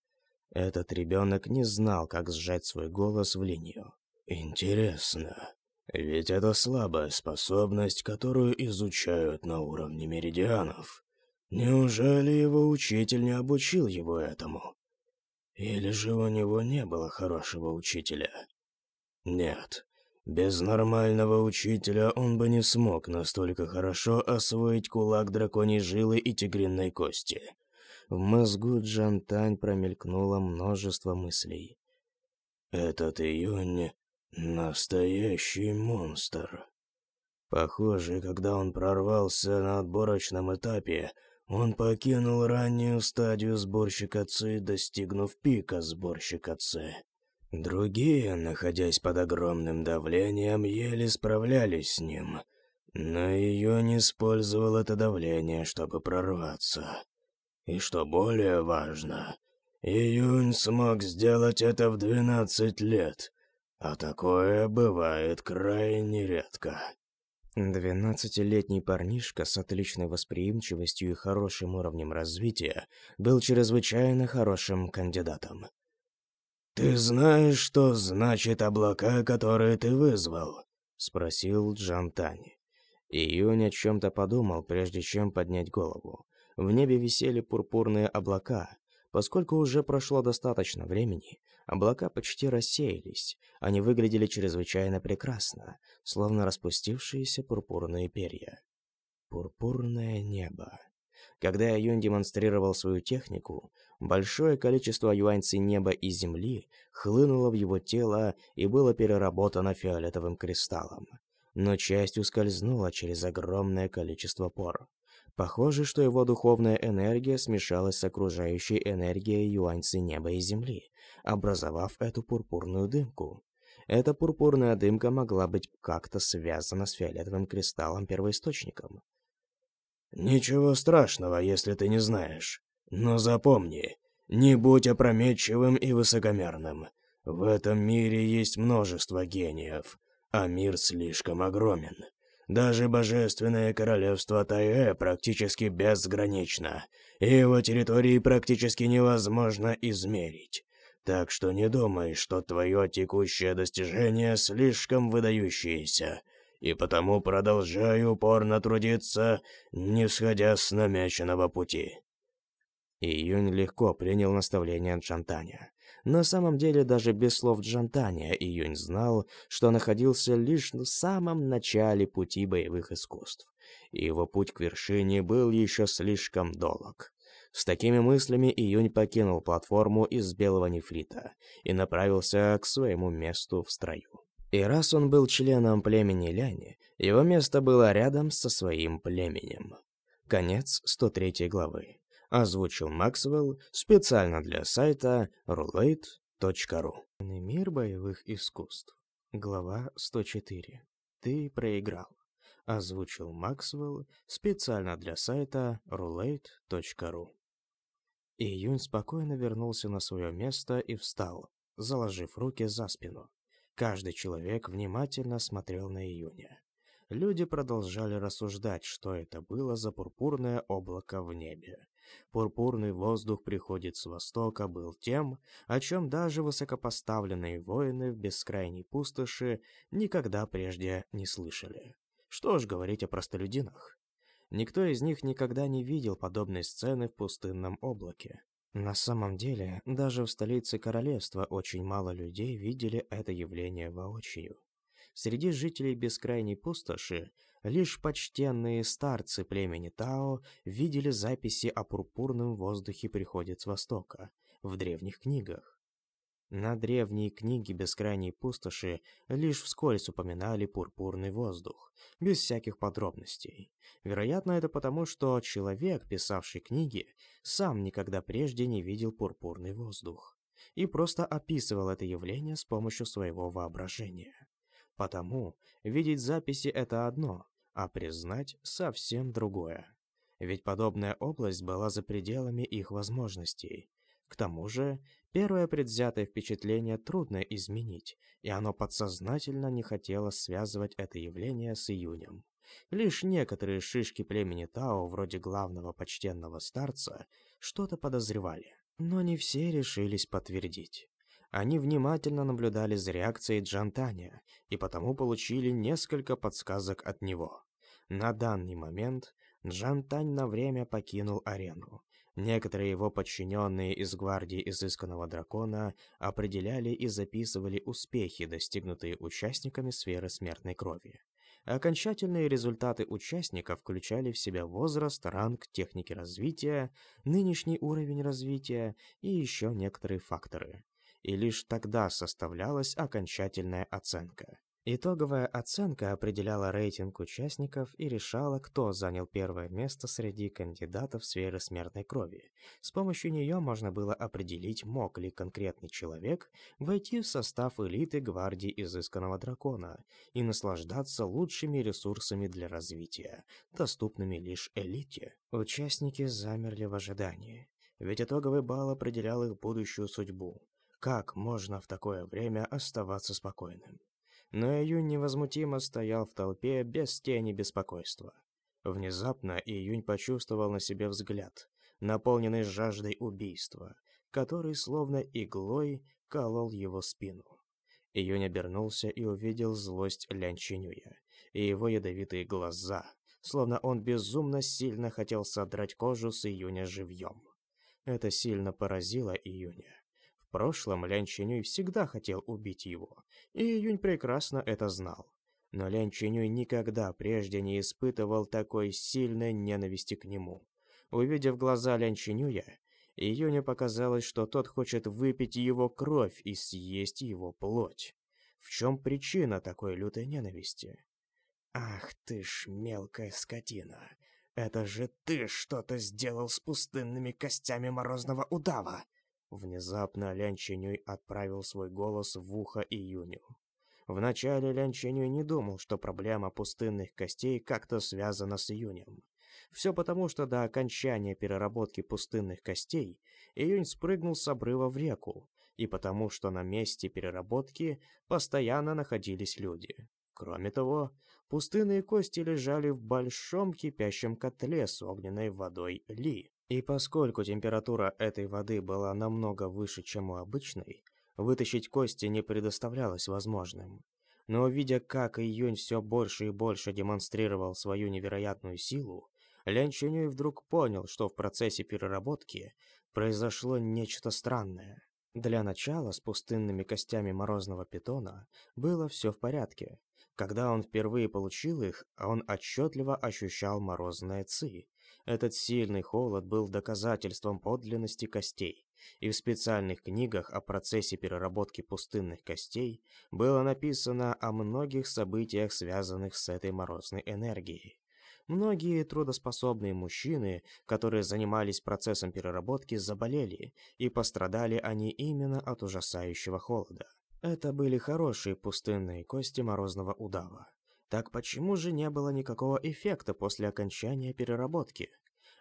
A: Этот ребенок не знал, как сжать свой голос в линию.
B: «Интересно, ведь это слабая способность, которую изучают на уровне меридианов. Неужели его учитель не обучил его этому? Или же у него не было хорошего учителя? Нет, без нормального учителя он бы не смог настолько хорошо освоить кулак драконьей жилы и тигриной кости.
A: В мозгу Джантань промелькнуло множество мыслей.
B: «Этот июнь — настоящий монстр». Похоже, когда он прорвался на отборочном этапе, он покинул раннюю стадию сборщика Ци, достигнув пика сборщика Ци. Другие, находясь под огромным давлением, еле справлялись с ним, но ее не использовал это давление, чтобы прорваться. И что более важно, Июнь смог сделать это в 12 лет, а такое бывает крайне редко.
A: Двенадцатилетний парнишка с отличной восприимчивостью и хорошим уровнем развития был чрезвычайно хорошим кандидатом.
B: «Ты знаешь, что значит облака, которые ты вызвал?» — спросил Джан Тань.
A: Июнь о чем-то подумал, прежде чем поднять голову. В небе висели пурпурные облака. Поскольку уже прошло достаточно времени, облака почти рассеялись. Они выглядели чрезвычайно прекрасно, словно распустившиеся пурпурные перья. Пурпурное небо. Когда Юнь демонстрировал свою технику, большое количество юаньцей неба и земли хлынуло в его тело и было переработано фиолетовым кристаллом. Но часть ускользнула через огромное количество пор. Похоже, что его духовная энергия смешалась с окружающей энергией юаньцы неба и земли, образовав эту пурпурную дымку. Эта пурпурная дымка могла быть как-то связана с фиолетовым кристаллом первоисточником.
B: «Ничего страшного, если ты не знаешь. Но запомни, не будь опрометчивым и высокомерным. В этом мире есть множество гениев, а мир слишком огромен. Даже божественное королевство Тае практически безгранично, и его территории практически невозможно измерить. Так что не думай, что твое текущее достижение слишком выдающееся, и потому продолжай упорно трудиться, не сходя с намеченного пути.
A: Июнь легко принял наставление Джантаня. На самом деле, даже без слов Джантаня, Июнь знал, что находился лишь в самом начале пути боевых искусств. И его путь к вершине был еще слишком долг. С такими мыслями Июнь покинул платформу из белого нефрита и направился к своему месту в строю. И раз он был членом племени Ляни, его место было рядом со своим племенем. Конец 103 главы озвучил Максвелл специально для сайта roulette.ru. Мир боевых искусств. Глава 104. Ты проиграл. Озвучил Максвелл специально для сайта roulette.ru. Июнь спокойно вернулся на свое место и встал, заложив руки за спину. Каждый человек внимательно смотрел на Июня. Люди продолжали рассуждать, что это было за пурпурное облако в небе. Пурпурный воздух приходит с востока был тем, о чем даже высокопоставленные воины в бескрайней пустоши никогда прежде не слышали. Что ж говорить о простолюдинах? Никто из них никогда не видел подобной сцены в пустынном облаке. На самом деле, даже в столице королевства очень мало людей видели это явление воочию. Среди жителей бескрайней пустоши лишь почтенные старцы племени Тао видели записи о пурпурном воздухе приходит с востока в древних книгах. На древние книги бескрайней пустоши лишь вскользь упоминали пурпурный воздух, без всяких подробностей. Вероятно, это потому, что человек, писавший книги, сам никогда прежде не видел пурпурный воздух и просто описывал это явление с помощью своего воображения. Потому видеть записи – это одно, а признать – совсем другое. Ведь подобная область была за пределами их возможностей. К тому же, первое предвзятое впечатление трудно изменить, и оно подсознательно не хотело связывать это явление с июнем. Лишь некоторые шишки племени Тао, вроде главного почтенного старца, что-то подозревали, но не все решились подтвердить. Они внимательно наблюдали за реакцией Джантаня и потому получили несколько подсказок от него. На данный момент Джантань на время покинул арену. Некоторые его подчиненные из гвардии изысканного дракона определяли и записывали успехи, достигнутые участниками сферы смертной крови. Окончательные результаты участников включали в себя возраст, ранг, техники развития, нынешний уровень развития и еще некоторые факторы и лишь тогда составлялась окончательная оценка. Итоговая оценка определяла рейтинг участников и решала, кто занял первое место среди кандидатов в сферы смертной крови. С помощью нее можно было определить, мог ли конкретный человек войти в состав элиты гвардии изысканного дракона и наслаждаться лучшими ресурсами для развития, доступными лишь элите. Участники замерли в ожидании, ведь итоговый балл определял их будущую судьбу. Как можно в такое время оставаться спокойным? Но Июнь невозмутимо стоял в толпе без тени беспокойства. Внезапно Июнь почувствовал на себе взгляд, наполненный жаждой убийства, который словно иглой колол его спину. Июнь обернулся и увидел злость Лян Чинюя и его ядовитые глаза, словно он безумно сильно хотел содрать кожу с Июня живьем. Это сильно поразило Июня прошлом Лян Чинюй всегда хотел убить его, и Юнь прекрасно это знал. Но Лян Чинюй никогда прежде не испытывал такой сильной ненависти к нему. Увидев глаза Лян Чинюя, Июне показалось, что тот хочет выпить его кровь и съесть его плоть. В чем причина такой лютой ненависти? «Ах ты ж мелкая скотина! Это же ты что-то сделал с пустынными костями морозного удава!» Внезапно Лян Чинюй отправил свой голос в ухо Июню. Вначале Лян Чинюй не думал, что проблема пустынных костей как-то связана с Июнем. Все потому, что до окончания переработки пустынных костей Июнь спрыгнул с обрыва в реку, и потому, что на месте переработки постоянно находились люди. Кроме того, пустынные кости лежали в большом кипящем котле с огненной водой Ли. И поскольку температура этой воды была намного выше, чем у обычной, вытащить кости не предоставлялось возможным. Но видя, как Июнь все больше и больше демонстрировал свою невероятную силу, Лян Чунюй вдруг понял, что в процессе переработки произошло нечто странное. Для начала с пустынными костями морозного питона было все в порядке. Когда он впервые получил их, он отчетливо ощущал морозное ци. Этот сильный холод был доказательством подлинности костей, и в специальных книгах о процессе переработки пустынных костей было написано о многих событиях, связанных с этой морозной энергией. Многие трудоспособные мужчины, которые занимались процессом переработки, заболели, и пострадали они именно от ужасающего холода. Это были хорошие пустынные кости морозного удава. Так почему же не было никакого эффекта после окончания переработки?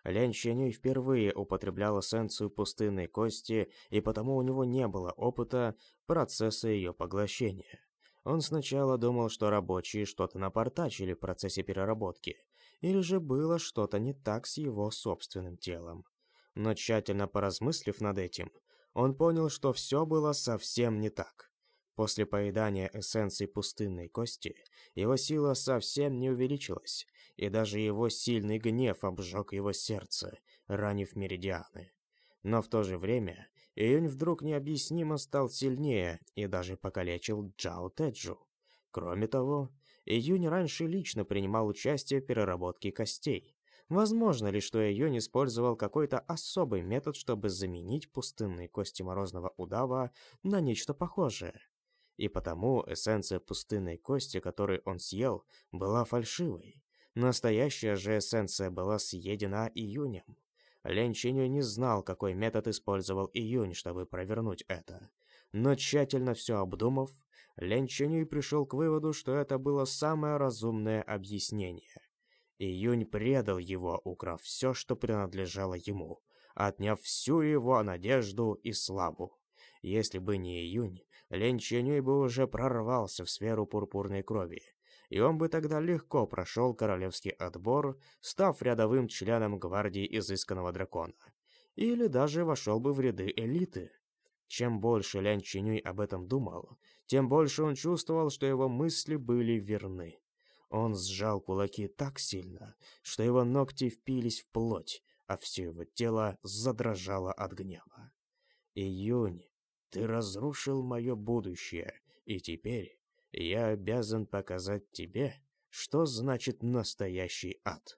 A: Лян Ченюй впервые употреблял эссенцию пустынной кости, и потому у него не было опыта процесса ее поглощения. Он сначала думал, что рабочие что-то напортачили в процессе переработки, или же было что-то не так с его собственным телом. Но тщательно поразмыслив над этим, он понял, что все было совсем не так. После поедания эссенции пустынной кости, его сила совсем не увеличилась, и даже его сильный гнев обжег его сердце, ранив меридианы. Но в то же время Июнь вдруг необъяснимо стал сильнее и даже покалечил Джао Тэджу. Кроме того, Июнь раньше лично принимал участие в переработке костей. Возможно ли, что Июнь использовал какой-то особый метод, чтобы заменить пустынные кости морозного удава на нечто похожее? И потому эссенция пустынной кости, которую он съел, была фальшивой. Настоящая же эссенция была съедена Июнем. Лен Чиню не знал, какой метод использовал Июнь, чтобы провернуть это. Но тщательно все обдумав, Лен Чинюй пришел к выводу, что это было самое разумное объяснение. Июнь предал его, украв все, что принадлежало ему, отняв всю его надежду и славу. Если бы не Июнь, Лен Чинюй бы уже прорвался в сферу пурпурной крови, и он бы тогда легко прошел королевский отбор, став рядовым членом гвардии изысканного дракона. Или даже вошел бы в ряды элиты. Чем больше Лян Чинюй об этом думал, тем больше он чувствовал, что его мысли были верны. Он сжал кулаки так сильно, что его ногти впились в плоть, а все его тело задрожало от гнева. «Июнь, ты разрушил мое будущее, и теперь я обязан показать тебе, что значит настоящий ад.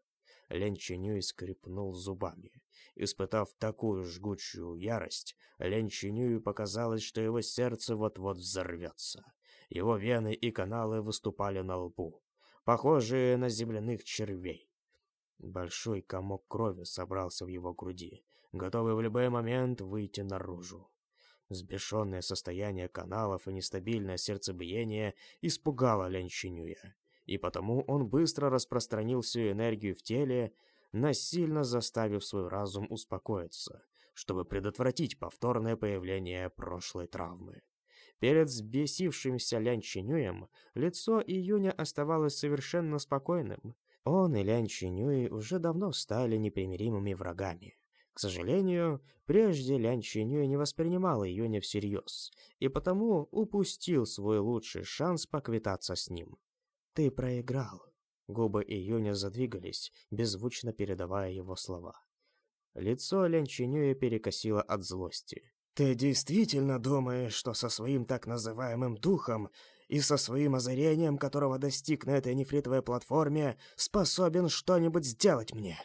A: Лен Чинюй скрипнул зубами. Испытав такую жгучую ярость, Лен Чинюю показалось, что его сердце вот-вот взорвется. Его вены и каналы выступали на лбу, похожие на земляных червей. Большой комок крови собрался в его груди, готовый в любой момент выйти наружу. Сбешенное состояние каналов и нестабильное сердцебиение испугало Лянь и потому он быстро распространил всю энергию в теле, насильно заставив свой разум успокоиться, чтобы предотвратить повторное появление прошлой травмы. Перед взбесившимся Лянь лицо Июня оставалось совершенно спокойным. Он и Лянь уже давно стали непримиримыми врагами. К сожалению, прежде Лян Чинюй не воспринимал Июня всерьез, и потому упустил свой лучший шанс поквитаться с ним. «Ты проиграл». Губы Июня задвигались, беззвучно передавая его слова. Лицо Лян Чинюя перекосило от злости. «Ты действительно думаешь, что со своим так называемым духом и со своим озарением, которого достиг на этой нефритовой платформе, способен что-нибудь сделать мне?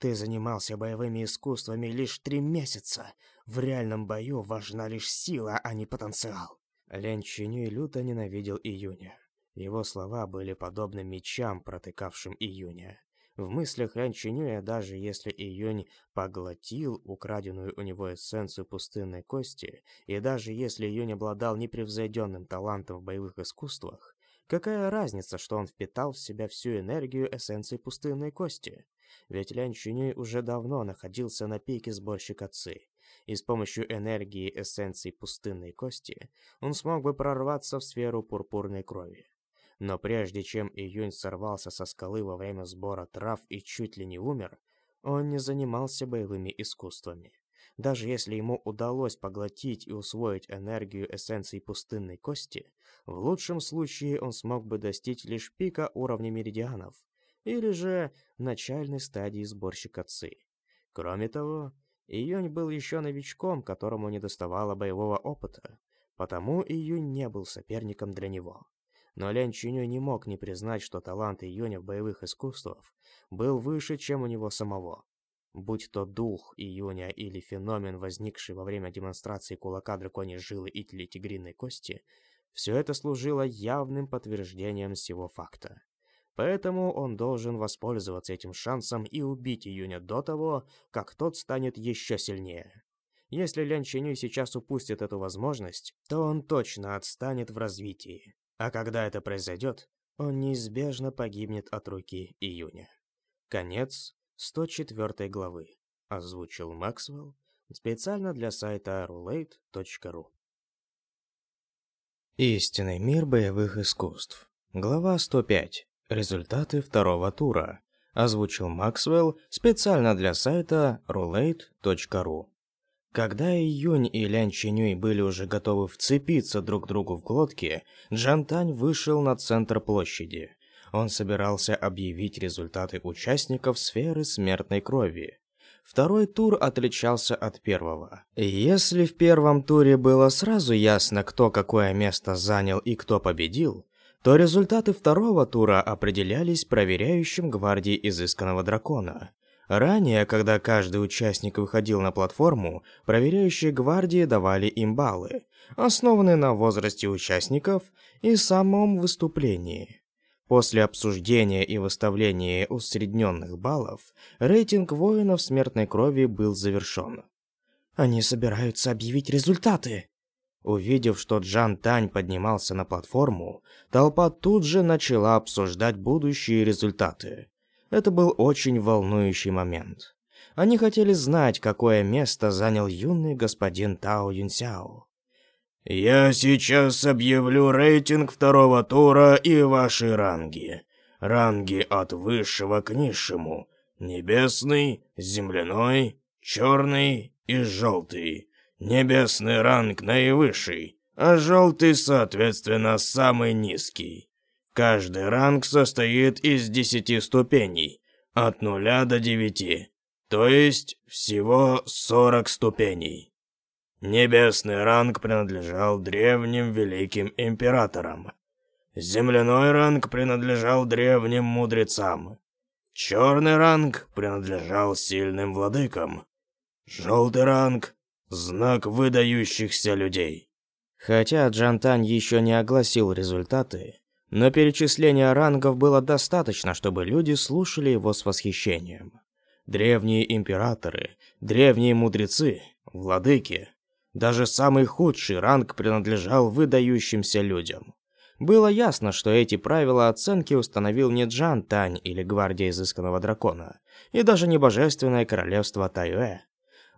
B: Ты занимался боевыми искусствами лишь три месяца. В реальном бою важна лишь сила, а не потенциал.
A: Лен Чинюй люто ненавидел Июня. Его слова были подобны мечам, протыкавшим Июня. В мыслях Лян Чинюя, даже если Июнь поглотил украденную у него эссенцию пустынной кости, и даже если Июнь обладал непревзойденным талантом в боевых искусствах, какая разница, что он впитал в себя всю энергию эссенции пустынной кости? Ведь Лян Чинюй уже давно находился на пике сборщика Ци, и с помощью энергии эссенции пустынной кости он смог бы прорваться в сферу пурпурной крови. Но прежде чем Июнь сорвался со скалы во время сбора трав и чуть ли не умер, он не занимался боевыми искусствами. Даже если ему удалось поглотить и усвоить энергию эссенции пустынной кости, в лучшем случае он смог бы достичь лишь пика уровня меридианов, или же начальной стадии сборщика ци. Кроме того, Июнь был еще новичком, которому не доставало боевого опыта, потому Июнь не был соперником для него. Но Лян Чиню не мог не признать, что талант Июня в боевых искусствах был выше, чем у него самого. Будь то дух Июня или феномен, возникший во время демонстрации кулака драконьей жилы или тигриной кости, все это служило явным подтверждением всего факта. Поэтому он должен воспользоваться этим шансом и убить Июня до того, как тот станет еще сильнее. Если Лян Чинюй сейчас упустит эту возможность, то он точно отстанет в развитии. А когда это произойдет, он неизбежно погибнет от руки Июня. Конец 104 главы. Озвучил Максвелл специально для сайта roulette.ru. Истинный мир боевых искусств. Глава 105. Результаты второго тура. Озвучил Максвелл специально для сайта roulette.ru. Когда Июнь и Лян Чинюй были уже готовы вцепиться друг другу в глотки, Джан Тань вышел на центр площади. Он собирался объявить результаты участников сферы смертной крови. Второй тур отличался от первого. Если в первом туре было сразу ясно, кто какое место занял и кто победил, то результаты второго тура определялись проверяющим гвардии изысканного дракона. Ранее, когда каждый участник выходил на платформу, проверяющие гвардии давали им баллы, основанные на возрасте участников и самом выступлении. После обсуждения и выставления усредненных баллов, рейтинг воинов смертной крови был завершен.
B: Они собираются объявить результаты.
A: Увидев, что Джан Тань поднимался на платформу, толпа тут же начала обсуждать будущие результаты. Это был очень волнующий момент. Они хотели знать, какое место занял юный господин Тао Юнсяо.
B: «Я сейчас объявлю рейтинг второго тура и ваши ранги. Ранги от высшего к низшему. Небесный, земляной, черный и желтый. Небесный ранг наивысший, а желтый, соответственно, самый низкий. Каждый ранг состоит из 10 ступеней, от 0 до 9, то есть всего 40 ступеней. Небесный ранг принадлежал древним великим императорам. Земляной ранг принадлежал древним мудрецам. Черный ранг принадлежал сильным владыкам. Желтый ранг – знак выдающихся людей.
A: Хотя Джантань еще не огласил результаты, но перечисления рангов было достаточно, чтобы люди слушали его с восхищением. Древние императоры, древние мудрецы, владыки. Даже самый худший ранг принадлежал выдающимся людям. Было ясно, что эти правила оценки установил не Джан Тань или Гвардия Изысканного Дракона, и даже не Божественное Королевство Тайюэ.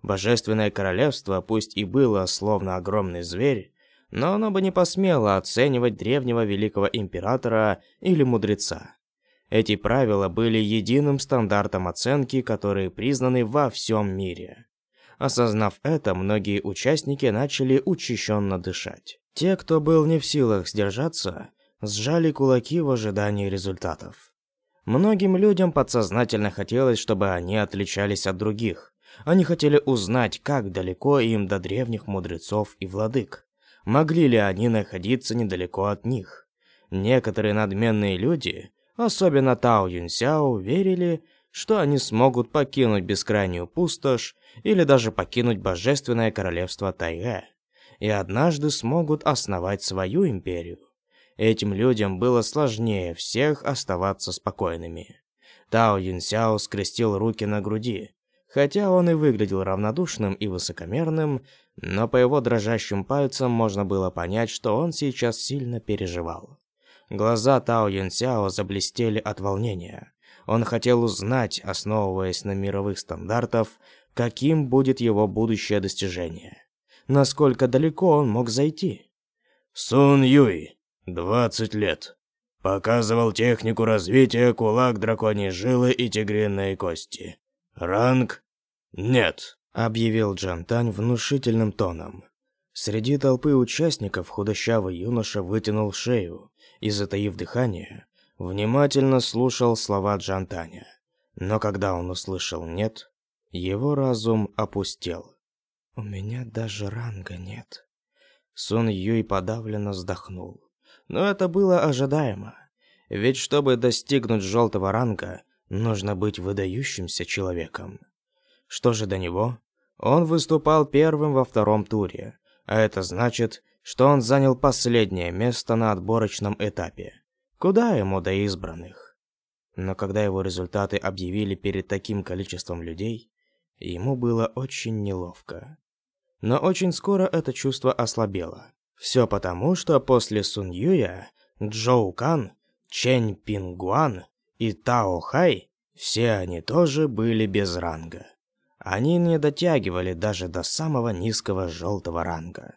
A: Божественное Королевство, пусть и было словно огромный зверь, но оно бы не посмело оценивать древнего великого императора или мудреца. Эти правила были единым стандартом оценки, которые признаны во всем мире. Осознав это, многие участники начали учащенно дышать. Те, кто был не в силах сдержаться, сжали кулаки в ожидании результатов. Многим людям подсознательно хотелось, чтобы они отличались от других. Они хотели узнать, как далеко им до древних мудрецов и владык. Могли ли они находиться недалеко от них? Некоторые надменные люди, особенно Тао Юнсяо, верили, что они смогут покинуть бескрайнюю пустошь или даже покинуть божественное королевство Тайгэ, и однажды смогут основать свою империю. Этим людям было сложнее всех оставаться спокойными. Тао Юнсяо скрестил руки на груди. Хотя он и выглядел равнодушным и высокомерным, но по его дрожащим пальцам можно было понять, что он сейчас сильно переживал. Глаза Тао Юнсяо заблестели от волнения. Он хотел узнать, основываясь на мировых стандартах, каким будет его будущее достижение. Насколько далеко он мог зайти.
B: Сун Юй, 20 лет. Показывал технику развития кулак драконьей жилы и тигриной кости. Ранг? Нет, объявил Джантань внушительным тоном.
A: Среди толпы участников худощавый юноша вытянул шею и, затаив дыхание, внимательно слушал слова Джантаня. Но когда он услышал «нет», его разум опустел. «У меня даже ранга нет». Сун Юй подавленно вздохнул. Но это было ожидаемо. Ведь чтобы достигнуть желтого ранга, нужно быть выдающимся человеком. Что же до него? Он выступал первым во втором туре, а это значит, что он занял последнее место на отборочном этапе. Куда ему до избранных? Но когда его результаты объявили перед таким количеством людей, ему было очень неловко. Но очень скоро это чувство ослабело. Все потому, что после Сун Юя, Джоу Кан, Чэнь Пингуан и Тао Хай, все они тоже были без ранга. Они не дотягивали даже до самого низкого желтого ранга.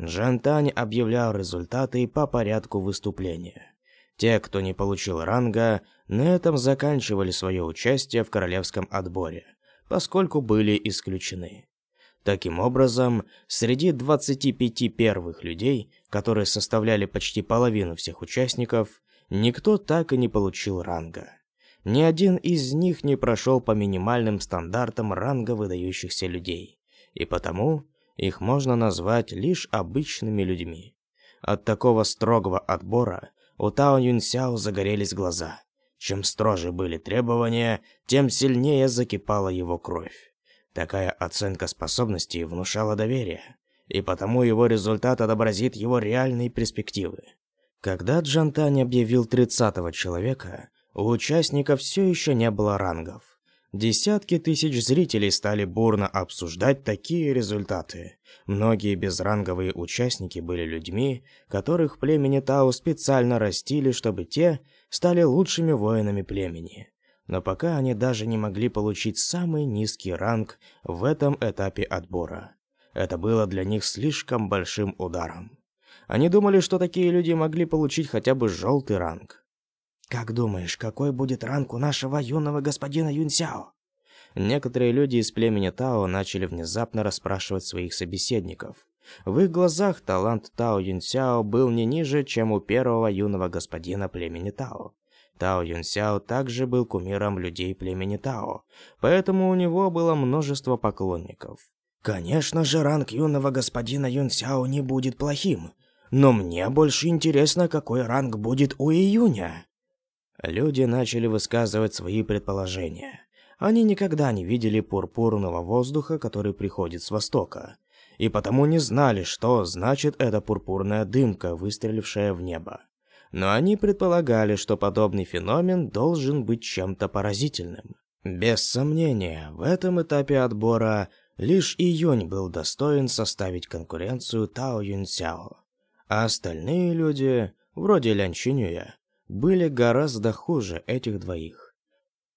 A: Джан Тань объявлял результаты по порядку выступления. Те, кто не получил ранга, на этом заканчивали свое участие в королевском отборе, поскольку были исключены. Таким образом, среди 25 первых людей, которые составляли почти половину всех участников, никто так и не получил ранга. Ни один из них не прошел по минимальным стандартам ранга выдающихся людей, и потому их можно назвать лишь обычными людьми. От такого строгого отбора у Тао Юньсяо загорелись глаза. Чем строже были требования, тем сильнее закипала его кровь. Такая оценка способностей внушала доверие, и потому его результат отобразит его реальные перспективы. Когда Джантань объявил тридцатого человека, у участников все еще не было рангов. Десятки тысяч зрителей стали бурно обсуждать такие результаты. Многие безранговые участники были людьми, которых племени Тау специально растили, чтобы те стали лучшими воинами племени. Но пока они даже не могли получить самый низкий ранг в этом этапе отбора. Это было для них слишком большим ударом. Они думали, что такие люди могли получить хотя бы желтый ранг. «Как думаешь, какой будет ранг у нашего юного господина Юнсяо?» Некоторые люди из племени Тао начали внезапно расспрашивать своих собеседников. В их глазах талант Тао Юнсяо был не ниже, чем у первого юного господина племени Тао. Тао Юнсяо также был кумиром людей племени Тао, поэтому у него было множество поклонников. Конечно же, ранг юного господина Юнсяо не будет плохим, но мне больше интересно, какой ранг будет у Июня. Люди начали высказывать свои предположения. Они никогда не видели пурпурного воздуха, который приходит с востока, и потому не знали, что значит эта пурпурная дымка, выстрелившая в небо. Но они предполагали, что подобный феномен должен быть чем-то поразительным. Без сомнения, в этом этапе отбора лишь Июнь был достоин составить конкуренцию Тао Юньсяо, а остальные люди, вроде Лян Чинюя, были гораздо хуже этих двоих.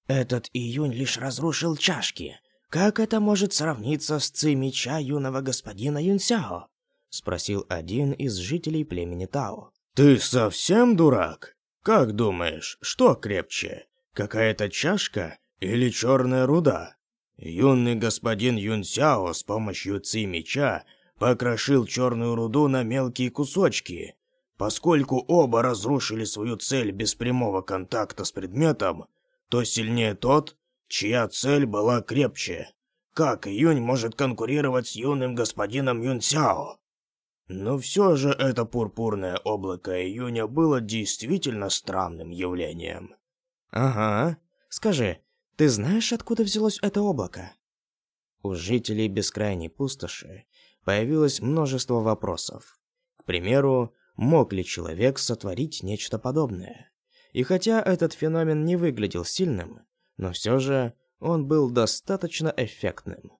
A: Этот июнь лишь разрушил чашки. Как это может сравниться с ци меча юного господина Юнсяо? спросил один из жителей племени Тао.
B: Ты совсем дурак? Как думаешь, что крепче? Какая-то чашка или черная руда? Юный господин Юнсяо с помощью ци меча покрошил черную руду на мелкие кусочки, Поскольку оба разрушили свою цель без прямого контакта с предметом, то сильнее тот, чья цель была крепче. Как Юнь может конкурировать с юным господином Юнсяо? Но все же это пурпурное облако июня было действительно странным явлением.
A: Ага. Скажи, Ты знаешь, откуда взялось это облако? У жителей бескрайней пустоши появилось множество вопросов. К примеру, мог ли человек сотворить нечто подобное? И хотя этот феномен не выглядел сильным, но все же он был достаточно эффектным.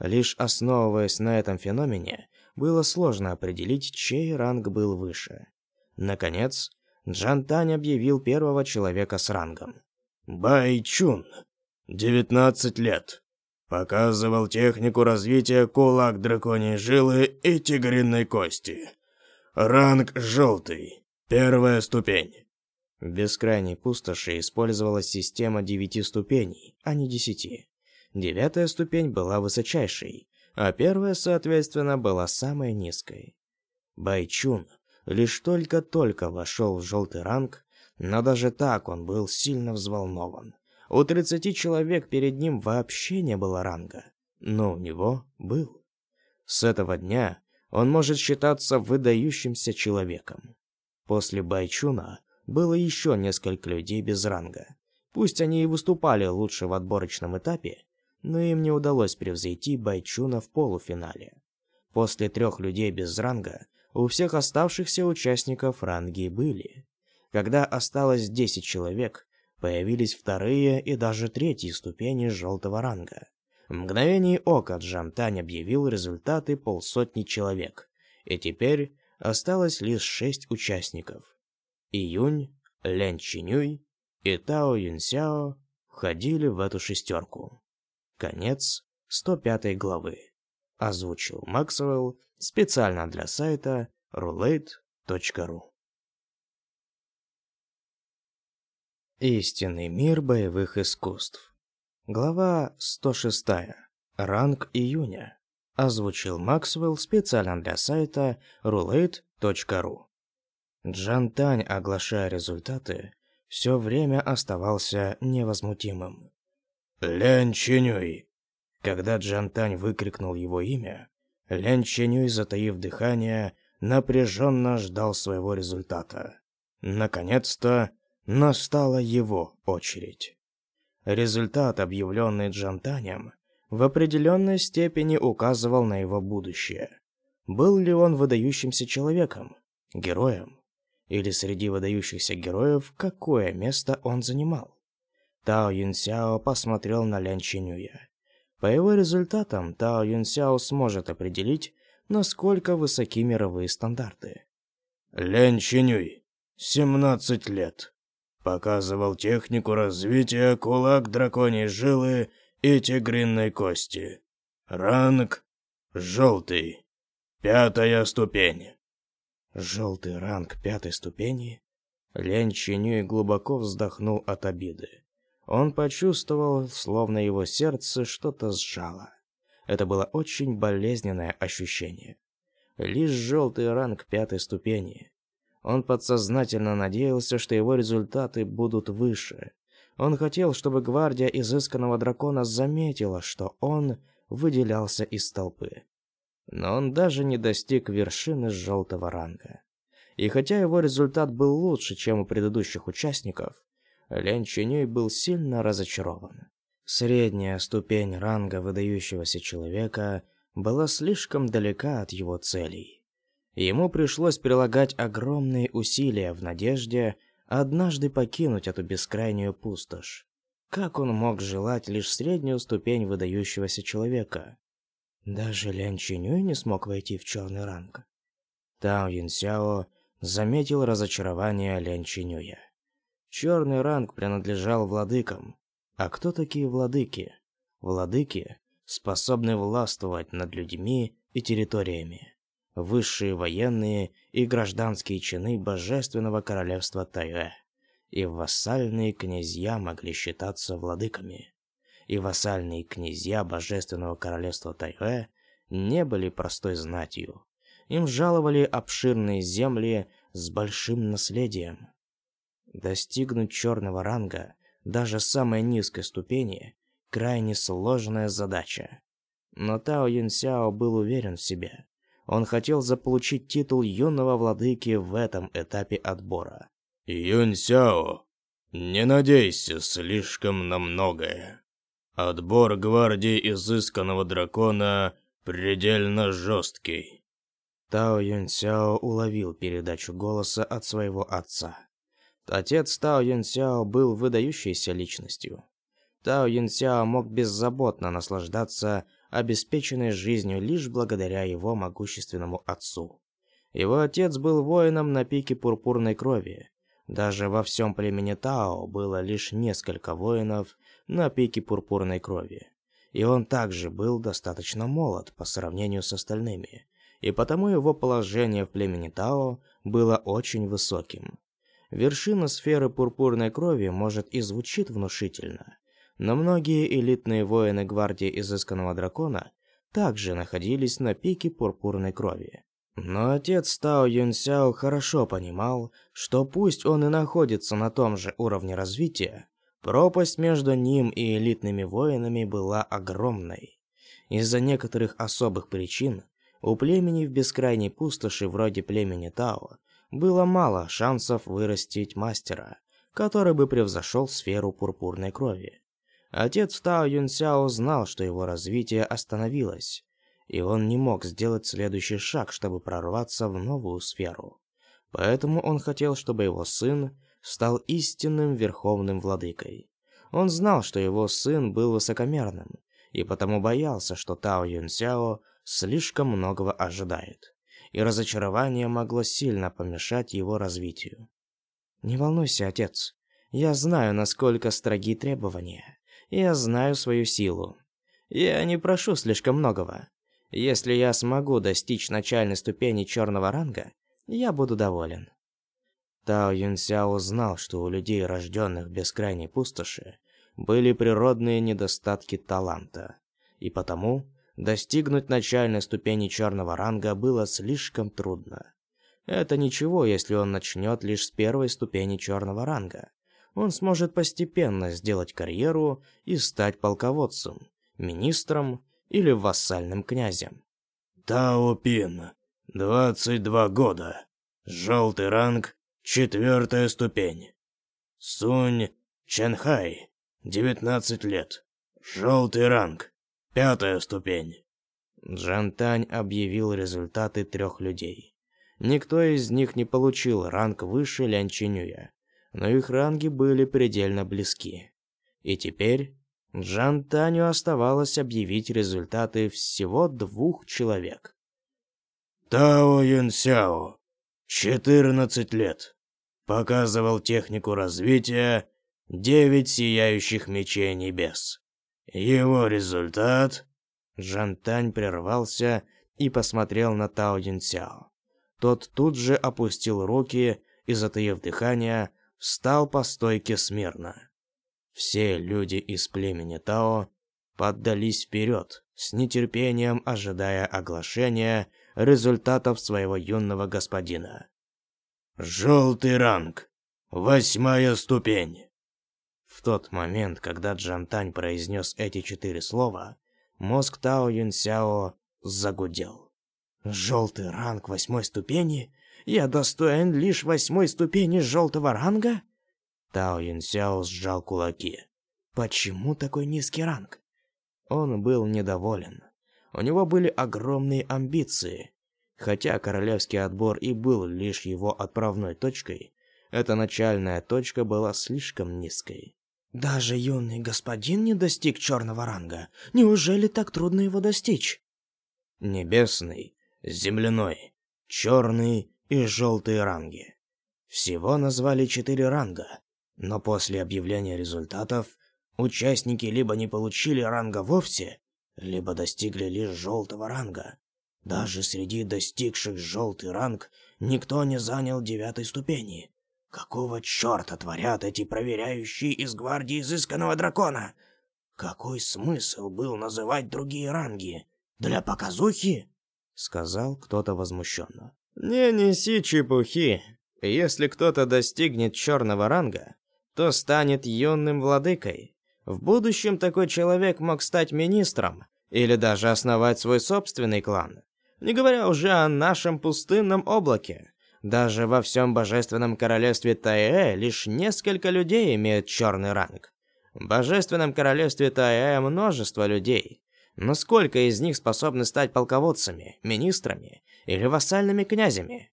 A: Лишь основываясь на этом феномене, было сложно определить, чей ранг был выше. Наконец, Джан Тань объявил первого человека с рангом.
B: Бай Чун, 19 лет. Показывал технику развития кулак драконьей жилы и тигриной кости. Ранг желтый. Первая ступень.
A: В бескрайней пустоши использовалась система девяти ступеней, а не десяти. Девятая ступень была высочайшей, а первая, соответственно, была самой низкой. Байчун лишь только-только вошел в желтый ранг, но даже так он был сильно взволнован. У тридцати человек перед ним вообще не было ранга, но у него был. С этого дня он может считаться выдающимся человеком. После Байчуна было еще несколько людей без ранга. Пусть они и выступали лучше в отборочном этапе, но им не удалось превзойти Байчуна в полуфинале. После трех людей без ранга у всех оставшихся участников ранги были. Когда осталось 10 человек, появились вторые и даже третьи ступени желтого ранга. В мгновение ока Джантань объявил результаты полсотни человек, и теперь осталось лишь шесть участников. Июнь, Лянь Чинюй и Тао Юнсяо входили в эту шестерку. Конец 105 главы. Озвучил Максвелл специально для сайта roulette.ru. Истинный мир боевых искусств. Глава 106. Ранг июня. Озвучил Максвелл специально для сайта roulette.ru. Джан Тань, оглашая результаты, все время оставался невозмутимым.
B: «Лян Ченюй!»
A: Когда Джан Тань выкрикнул его имя, Лян Ченюй, затаив дыхание, напряженно ждал своего результата. Наконец-то настала его очередь. Результат, объявленный Джантанем, в определенной степени указывал на его будущее. Был ли он выдающимся человеком, героем? Или среди выдающихся героев какое место он занимал? Тао Юнсяо посмотрел на Лян Чинюя. По его результатам Тао Юнсяо сможет определить, насколько высоки мировые стандарты.
B: Лян Чинюй, 17 лет. Показывал технику развития кулак драконьей жилы и тигриной кости. Ранг желтый. Пятая ступень.
A: Желтый ранг пятой ступени. Лянь Чинюй глубоко вздохнул от обиды. Он почувствовал, словно его сердце что-то сжало. Это было очень болезненное ощущение. Лишь желтый ранг пятой ступени. Он подсознательно надеялся, что его результаты будут выше. Он хотел, чтобы гвардия изысканного дракона заметила, что он выделялся из толпы. Но он даже не достиг вершины желтого ранга. И хотя его результат был лучше, чем у предыдущих участников, Лян Чинюй был сильно разочарован. Средняя ступень ранга выдающегося человека была слишком далека от его целей. Ему пришлось прилагать огромные усилия в надежде однажды покинуть эту бескрайнюю пустошь. Как он мог желать лишь среднюю ступень выдающегося человека? Даже Лян Чинюй не смог войти в черный ранг. Тао Юнсяо заметил разочарование Лян Чинюя. Черный ранг принадлежал владыкам. А кто такие владыки? Владыки способны властвовать над людьми и территориями высшие военные и гражданские чины Божественного Королевства Тайве, и вассальные князья могли считаться владыками. И вассальные князья Божественного Королевства Тайве не были простой знатью. Им жаловали обширные земли с большим наследием. Достигнуть черного ранга, даже самой низкой ступени, крайне сложная задача. Но Тао Юнсяо был уверен в себе. Он хотел заполучить титул юного владыки в этом этапе отбора.
B: Юнь Сяо, Не надейся слишком на многое. Отбор гвардии изысканного дракона предельно жесткий.
A: Тао Юньсяо уловил передачу голоса от своего отца. Отец Тао Юньсяо был выдающейся личностью. Тао Юньсяо мог беззаботно наслаждаться обеспеченной жизнью лишь благодаря его могущественному отцу. Его отец был воином на пике пурпурной крови. Даже во всем племени Тао было лишь несколько воинов на пике пурпурной крови. И он также был достаточно молод по сравнению с остальными, и потому его положение в племени Тао было очень высоким. Вершина сферы пурпурной крови, может, и звучит внушительно, но многие элитные воины гвардии изысканного дракона также находились на пике пурпурной крови. Но отец Тао Юнсяо хорошо понимал, что пусть он и находится на том же уровне развития, пропасть между ним и элитными воинами была огромной. Из-за некоторых особых причин у племени в бескрайней пустоши вроде племени Тао было мало шансов вырастить мастера, который бы превзошел сферу пурпурной крови. Отец Тао Юнсяо знал, что его развитие остановилось, и он не мог сделать следующий шаг, чтобы прорваться в новую сферу. Поэтому он хотел, чтобы его сын стал истинным верховным владыкой. Он знал, что его сын был высокомерным, и потому боялся, что Тао Юнсяо слишком многого ожидает, и разочарование могло сильно помешать его развитию. «Не волнуйся, отец. Я знаю, насколько строги требования. Я знаю свою силу. Я не прошу слишком многого. Если я смогу достичь начальной ступени черного ранга, я буду доволен. Тао Юнсяо знал, что у людей, рожденных в бескрайней пустоши, были природные недостатки таланта, и потому достигнуть начальной ступени черного ранга было слишком трудно. Это ничего, если он начнет лишь с первой ступени черного ранга. Он сможет постепенно сделать карьеру и стать полководцем, министром или вассальным князем.
B: Тао Пин, 22 года. Желтый ранг, четвертая ступень. Сунь Ченхай, 19 лет. Желтый ранг, пятая ступень.
A: Джантань объявил результаты трех людей. Никто из них не получил ранг выше Лян Чинюя, но их ранги были предельно близки. И теперь Джан Таню оставалось объявить результаты всего двух человек.
B: Тао Юн Сяо, 14 лет. Показывал технику развития девять сияющих мечей небес. Его результат...
A: Жан Тань прервался и посмотрел на Тао Юн Сяо. Тот тут же опустил руки и, затаив дыхание, встал по стойке смирно. Все люди из племени Тао поддались вперед, с нетерпением ожидая оглашения результатов своего юного господина.
B: «Желтый ранг. Восьмая ступень».
A: В тот момент, когда Джантань произнес эти четыре слова, мозг Тао Юнсяо загудел. «Желтый ранг восьмой ступени? Я достоин лишь восьмой ступени желтого ранга?» Тао Юнсяо сжал кулаки. Почему такой низкий ранг? Он был недоволен. У него были огромные амбиции. Хотя королевский отбор и был лишь его отправной точкой, эта начальная точка была слишком низкой. Даже юный господин не достиг черного ранга. Неужели так трудно его достичь? Небесный, земляной, черный и желтый ранги. Всего назвали четыре ранга, но после объявления результатов участники либо не получили ранга вовсе, либо достигли лишь желтого ранга. Даже среди достигших желтый ранг никто не занял девятой ступени. Какого черта творят эти проверяющие из гвардии изысканного дракона? Какой смысл был называть другие ранги? Для показухи? Сказал кто-то возмущенно. Не неси чепухи. Если кто-то достигнет черного ранга, то станет юным владыкой. В будущем такой человек мог стать министром или даже основать свой собственный клан. Не говоря уже о нашем пустынном облаке. Даже во всем божественном королевстве Таэ лишь несколько людей имеют черный ранг. В божественном королевстве Таэ множество людей. Но сколько из них способны стать полководцами, министрами или вассальными князями?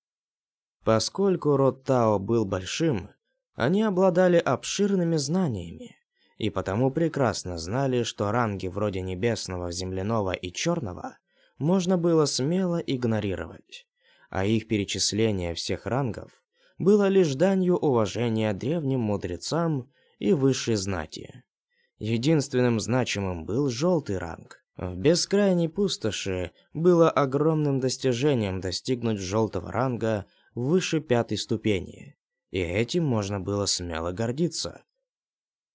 A: Поскольку род Тао был большим, они обладали обширными знаниями и потому прекрасно знали, что ранги вроде небесного, земляного и черного можно было смело игнорировать, а их перечисление всех рангов было лишь данью уважения древним мудрецам и высшей знати. Единственным значимым был желтый ранг. В бескрайней пустоши было огромным достижением достигнуть желтого ранга выше пятой ступени, и этим можно было смело гордиться.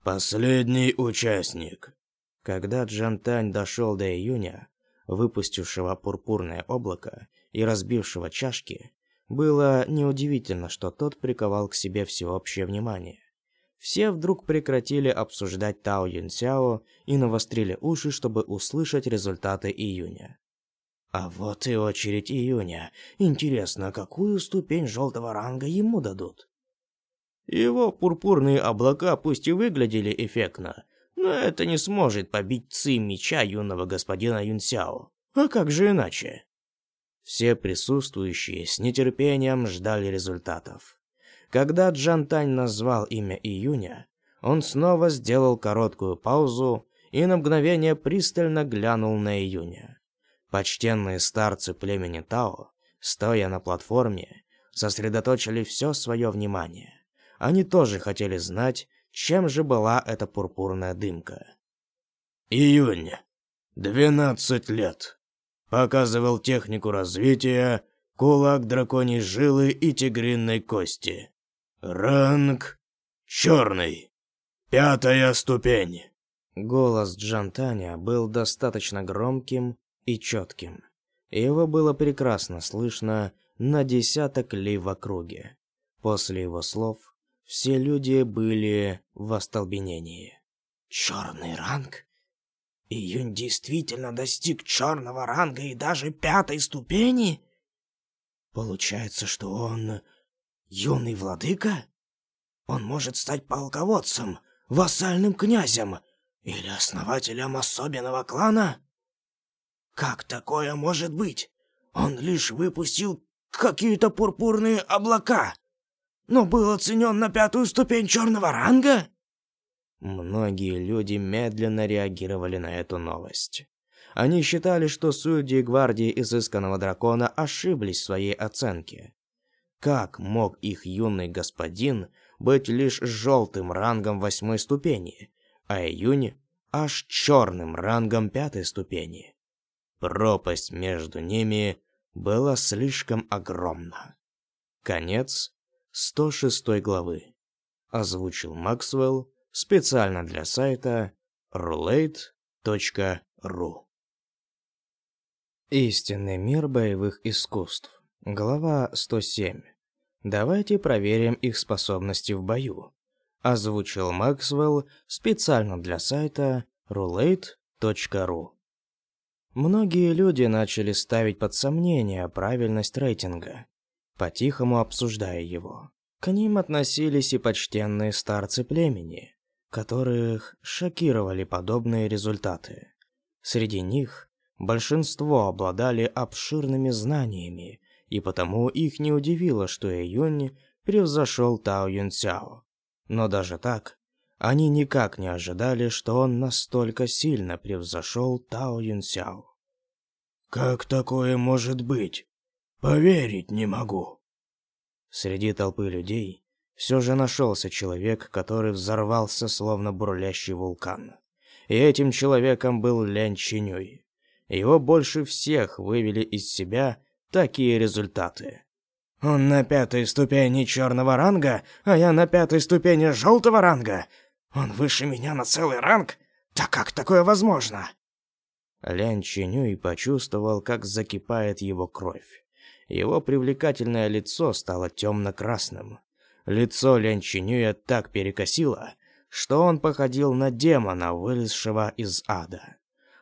B: Последний участник.
A: Когда Джантань дошел до июня, выпустившего пурпурное облако и разбившего чашки, было неудивительно, что тот приковал к себе всеобщее внимание. Все вдруг прекратили обсуждать Тао Юнсяо и навострили уши, чтобы услышать результаты июня. А вот и очередь июня. Интересно, какую ступень желтого ранга ему дадут? Его пурпурные облака пусть и выглядели эффектно, но это не сможет побить ци меча юного господина Юнсяо. А как же иначе? Все присутствующие с нетерпением ждали результатов. Когда Джантань назвал имя Июня, он снова сделал короткую паузу и на мгновение пристально глянул на Июня. Почтенные старцы племени Тао, стоя на платформе, сосредоточили все свое внимание. Они тоже хотели знать, чем же была эта пурпурная дымка.
B: Июнь. Двенадцать лет. Показывал технику развития, кулак драконьей жилы и тигринной кости. Ранг черный. Пятая ступень.
A: Голос Джантаня был достаточно громким и четким. Его было прекрасно слышно на десяток ли в округе. После его слов все люди были в остолбенении. Черный ранг? Июнь действительно достиг черного ранга и даже пятой ступени? Получается, что он юный владыка? Он может стать полководцем, вассальным князем или основателем особенного клана? Как такое может быть? Он лишь выпустил какие-то пурпурные облака но был оценен на пятую ступень черного ранга? Многие люди медленно реагировали на эту новость. Они считали, что судьи гвардии изысканного дракона ошиблись в своей оценке. Как мог их юный господин быть лишь желтым рангом восьмой ступени, а июнь аж черным рангом пятой ступени? Пропасть между ними была слишком огромна. Конец 106 главы. Озвучил Максвелл специально для сайта roulette.ru. Истинный мир боевых искусств. Глава 107. Давайте проверим их способности в бою. Озвучил Максвелл специально для сайта roulette.ru. Многие люди начали ставить под сомнение правильность рейтинга по-тихому обсуждая его. К ним относились и почтенные старцы племени, которых шокировали подобные результаты. Среди них большинство обладали обширными знаниями, и потому их не удивило, что Июнь превзошел Тао Юнцяо. Но даже так, они никак не ожидали, что он настолько сильно превзошел Тао Юнцяо.
B: «Как такое может быть?» Поверить не могу.
A: Среди толпы людей все же нашелся человек, который взорвался словно бурлящий вулкан. И этим человеком был Лян Чинюй. Его больше всех вывели из себя такие результаты. Он на пятой ступени черного ранга, а я на пятой ступени желтого ранга. Он выше меня на целый ранг? Да как такое возможно? Лян Чинюй почувствовал, как закипает его кровь. Его привлекательное лицо стало темно-красным. Лицо Лян Чинюя так перекосило, что он походил на демона, вылезшего из ада.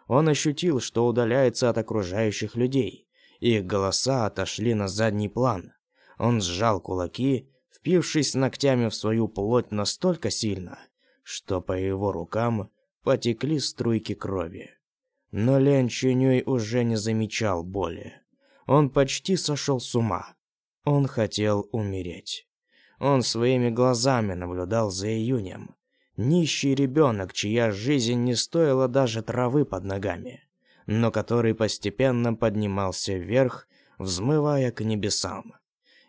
A: Он ощутил, что удаляется от окружающих людей. Их голоса отошли на задний план. Он сжал кулаки, впившись ногтями в свою плоть настолько сильно, что по его рукам потекли струйки крови. Но Лян Чунюй уже не замечал боли. Он почти сошел с ума. Он хотел умереть. Он своими глазами наблюдал за июнем. Нищий ребенок, чья жизнь не стоила даже травы под ногами, но который постепенно поднимался вверх, взмывая к небесам.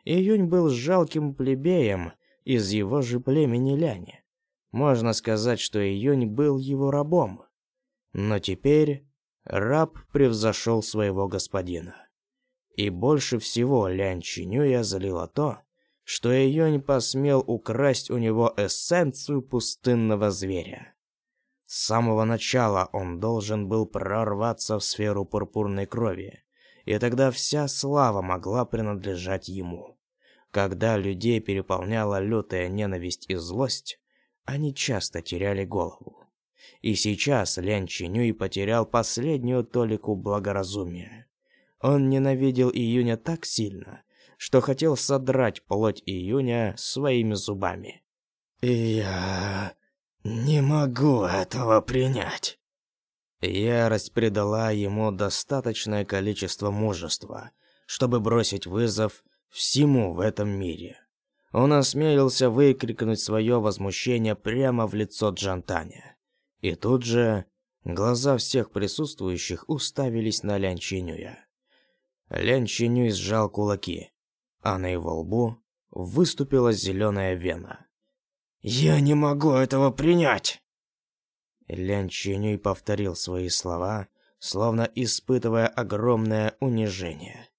A: Июнь был жалким плебеем из его же племени Ляни. Можно сказать, что Июнь был его рабом. Но теперь раб превзошел своего господина. И больше всего Лянь Чинюя залило то, что Июнь посмел украсть у него эссенцию пустынного зверя. С самого начала он должен был прорваться в сферу пурпурной крови, и тогда вся слава могла принадлежать ему. Когда людей переполняла лютая ненависть и злость, они часто теряли голову. И сейчас Лян Чинюй потерял последнюю толику благоразумия. Он ненавидел Июня так сильно, что хотел содрать плоть Июня своими зубами.
B: «Я не могу этого принять».
A: Ярость придала ему достаточное количество мужества, чтобы бросить вызов всему в этом мире. Он осмелился выкрикнуть свое возмущение прямо в лицо Джантаня. И тут же глаза всех присутствующих уставились на Лян Чинюя. Лян Чинюй сжал кулаки, а на его лбу выступила зеленая вена.
B: «Я не могу этого принять!»
A: Лян Чинюй повторил свои слова, словно испытывая огромное унижение.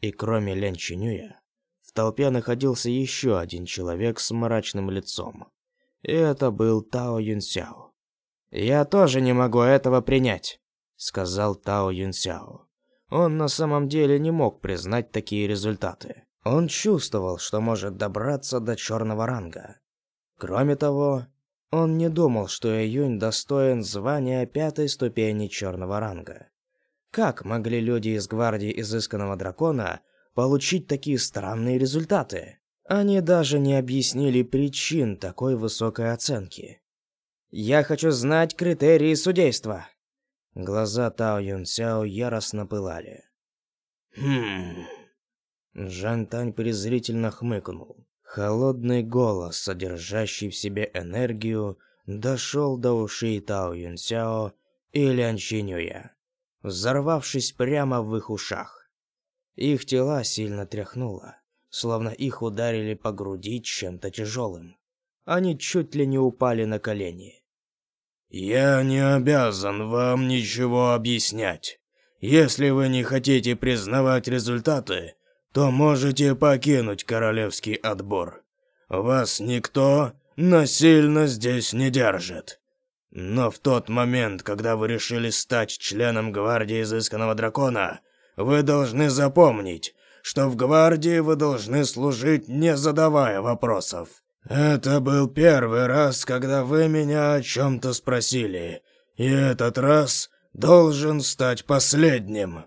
A: И кроме Лян Чинюя, в толпе находился еще один человек с мрачным лицом. Это был Тао Юнсяо. «Я тоже не могу этого принять», — сказал Тао Юнсяо. Он на самом деле не мог признать такие результаты. Он чувствовал, что может добраться до черного ранга. Кроме того, он не думал, что Июнь достоин звания пятой ступени черного ранга. Как могли люди из гвардии изысканного дракона получить такие странные результаты? Они даже не объяснили причин такой высокой оценки. Я хочу знать критерии судейства. Глаза Тао Юн Сяо яростно пылали.
B: Хм.
A: Жан Тань презрительно хмыкнул. Холодный голос, содержащий в себе энергию, дошел до ушей Тао Юн Сяо и Лян Чинюя, взорвавшись прямо в их ушах. Их тела сильно тряхнуло, словно их ударили по груди чем-то тяжелым. Они чуть ли не упали на колени.
B: «Я не обязан вам ничего объяснять. Если вы не хотите признавать результаты, то можете покинуть королевский отбор. Вас никто насильно здесь не держит. Но в тот момент, когда вы решили стать членом гвардии изысканного дракона, вы должны запомнить, что в гвардии вы должны служить, не задавая вопросов. Это был первый раз, когда вы меня о чем-то спросили, и этот раз должен стать последним.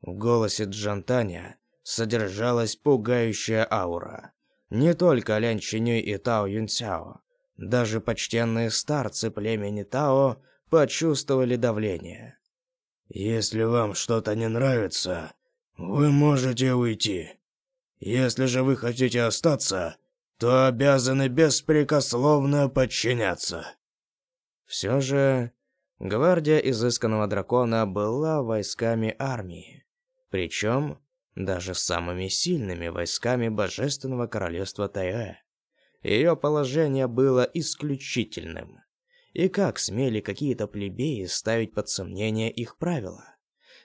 A: В голосе Джантаня содержалась пугающая аура. Не только Лян Чинюй и Тао Юнцяо, даже почтенные старцы племени Тао почувствовали давление.
B: «Если вам что-то не нравится, вы можете уйти. Если же вы хотите остаться, то обязаны беспрекословно подчиняться».
A: Все же, гвардия изысканного дракона была войсками армии. Причем даже самыми сильными войсками Божественного Королевства Тайэ. Ее положение было исключительным. И как смели какие-то плебеи ставить под сомнение их правила?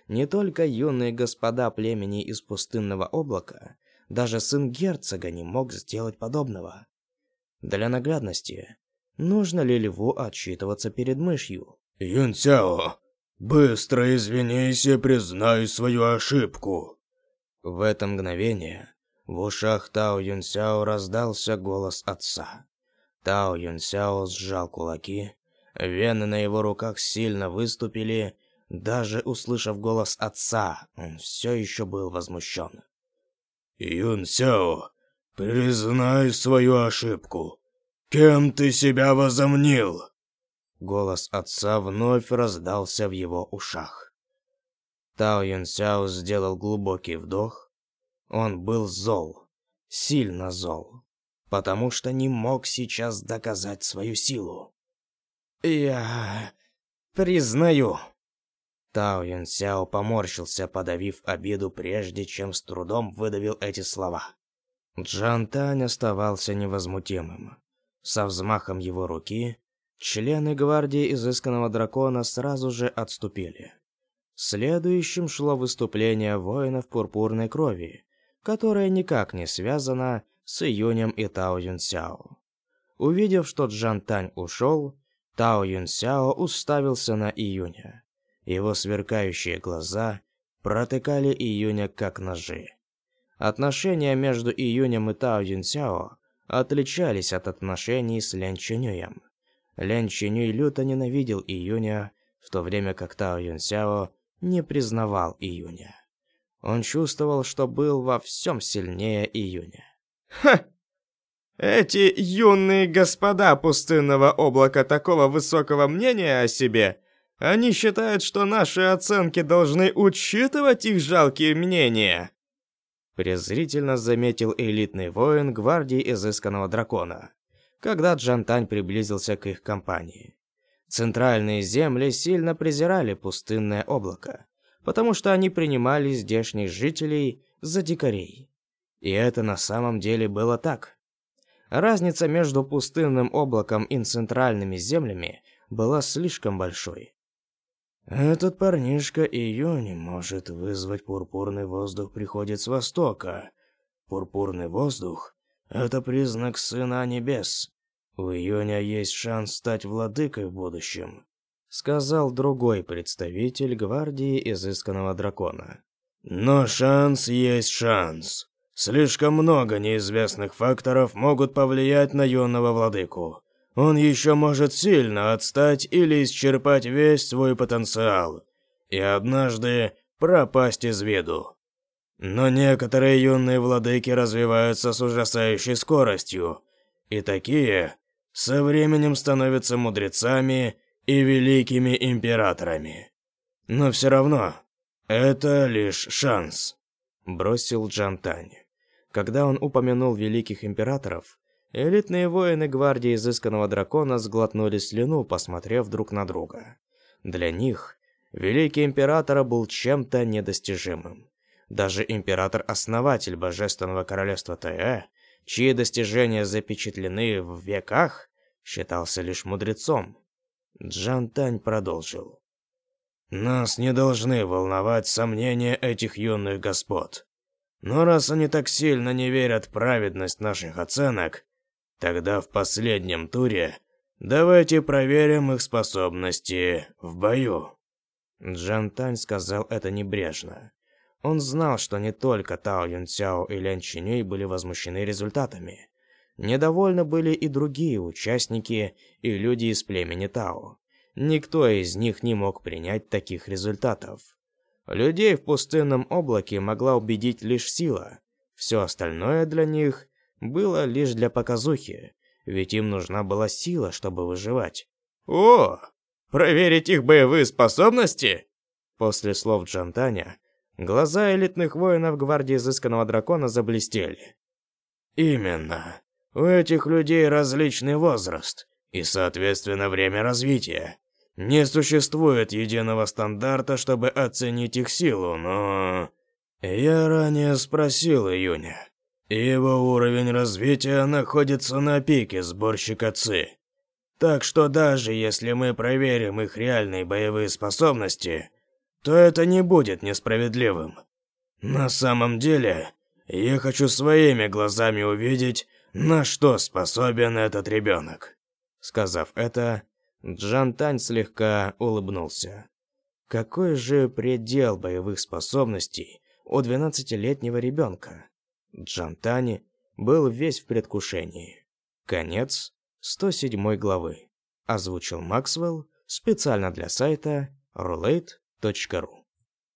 A: Не только юные господа племени из пустынного облака, даже сын герцога не мог сделать подобного. Для наглядности, нужно ли льву отчитываться перед мышью?
B: «Юнцяо, быстро извинись и признай свою ошибку!»
A: В это мгновение в ушах Тао Юнсяо раздался голос отца. Тао Юнсяо сжал кулаки, вены на его руках сильно выступили, даже услышав голос отца, он все еще был возмущен.
B: Юн Сяо, признай свою ошибку. Кем ты себя возомнил?» Голос отца вновь раздался в его ушах. Тао Юн Сяо сделал глубокий вдох. Он был зол, сильно зол, потому что не мог сейчас доказать свою силу. «Я признаю». Тао Юн Сяо поморщился, подавив обиду, прежде чем с трудом выдавил эти слова. Джан Тань оставался невозмутимым. Со взмахом его руки члены гвардии изысканного дракона сразу же отступили. Следующим шло выступление воинов пурпурной крови, которое никак не связано с Июнем и Тао Юнсяо. Увидев, что Джан Тань ушел, Тао Юнсяо уставился на Июня. Его сверкающие глаза протыкали Июня как ножи. Отношения между Июнем и Тао Юнсяо отличались от отношений с Лян Чинюем. Лян Чинюй люто ненавидел Июня, в то время как Тао Юнсяо не признавал Июня. Он чувствовал, что был во всем сильнее Июня.
C: Ха! Эти юные господа пустынного облака такого высокого мнения о себе, они считают, что наши оценки должны учитывать их жалкие мнения
A: презрительно заметил элитный воин гвардии изысканного дракона, когда Джантань приблизился к их компании. Центральные земли сильно презирали пустынное облако, потому что они принимали здешних жителей за дикарей. И это на самом деле было так. Разница между пустынным облаком и центральными землями была слишком большой. Этот парнишка Июни может вызвать пурпурный воздух приходит с востока. Пурпурный воздух — это признак Сына Небес. У Июня есть шанс стать владыкой в будущем, сказал другой представитель гвардии изысканного дракона. Но шанс есть шанс. Слишком много неизвестных факторов могут повлиять на юного владыку он еще может сильно отстать или исчерпать весь свой потенциал и однажды пропасть из виду. Но некоторые юные владыки развиваются с ужасающей скоростью, и такие со временем становятся мудрецами и великими императорами. Но все равно это лишь шанс, бросил Джантань. Когда он упомянул великих императоров, Элитные воины гвардии изысканного дракона сглотнули слюну, посмотрев друг на друга. Для них великий император был чем-то недостижимым. Даже император-основатель Божественного Королевства Тэ, чьи достижения запечатлены в веках, считался лишь мудрецом. Джан Тань продолжил. «Нас не должны волновать сомнения этих юных господ. Но раз они так сильно не верят в праведность наших оценок, Тогда в последнем туре давайте проверим их способности в бою. Джан Тань сказал это небрежно. Он знал, что не только Тао Юн Цяо и Лян Чинюй были возмущены результатами. Недовольны были и другие участники и люди из племени Тао. Никто из них не мог принять таких результатов. Людей в пустынном облаке могла убедить лишь сила. Все остальное для них было лишь для показухи, ведь им нужна была сила, чтобы выживать.
C: «О, проверить их боевые способности?»
A: После слов Джантаня, глаза элитных воинов гвардии изысканного дракона заблестели. «Именно. У этих людей различный возраст и, соответственно, время развития. Не существует единого стандарта, чтобы оценить их силу, но... Я ранее спросил Июня, его уровень развития находится на пике сборщика ЦИ. Так что даже если мы проверим их реальные боевые способности, то это не будет несправедливым. На самом деле, я хочу своими глазами увидеть, на что способен этот ребенок. Сказав это, Джан Тань слегка улыбнулся. Какой же предел боевых способностей у двенадцатилетнего ребенка? Джантани был весь в предвкушении. Конец 107 главы. Озвучил Максвелл специально для сайта roulette.ru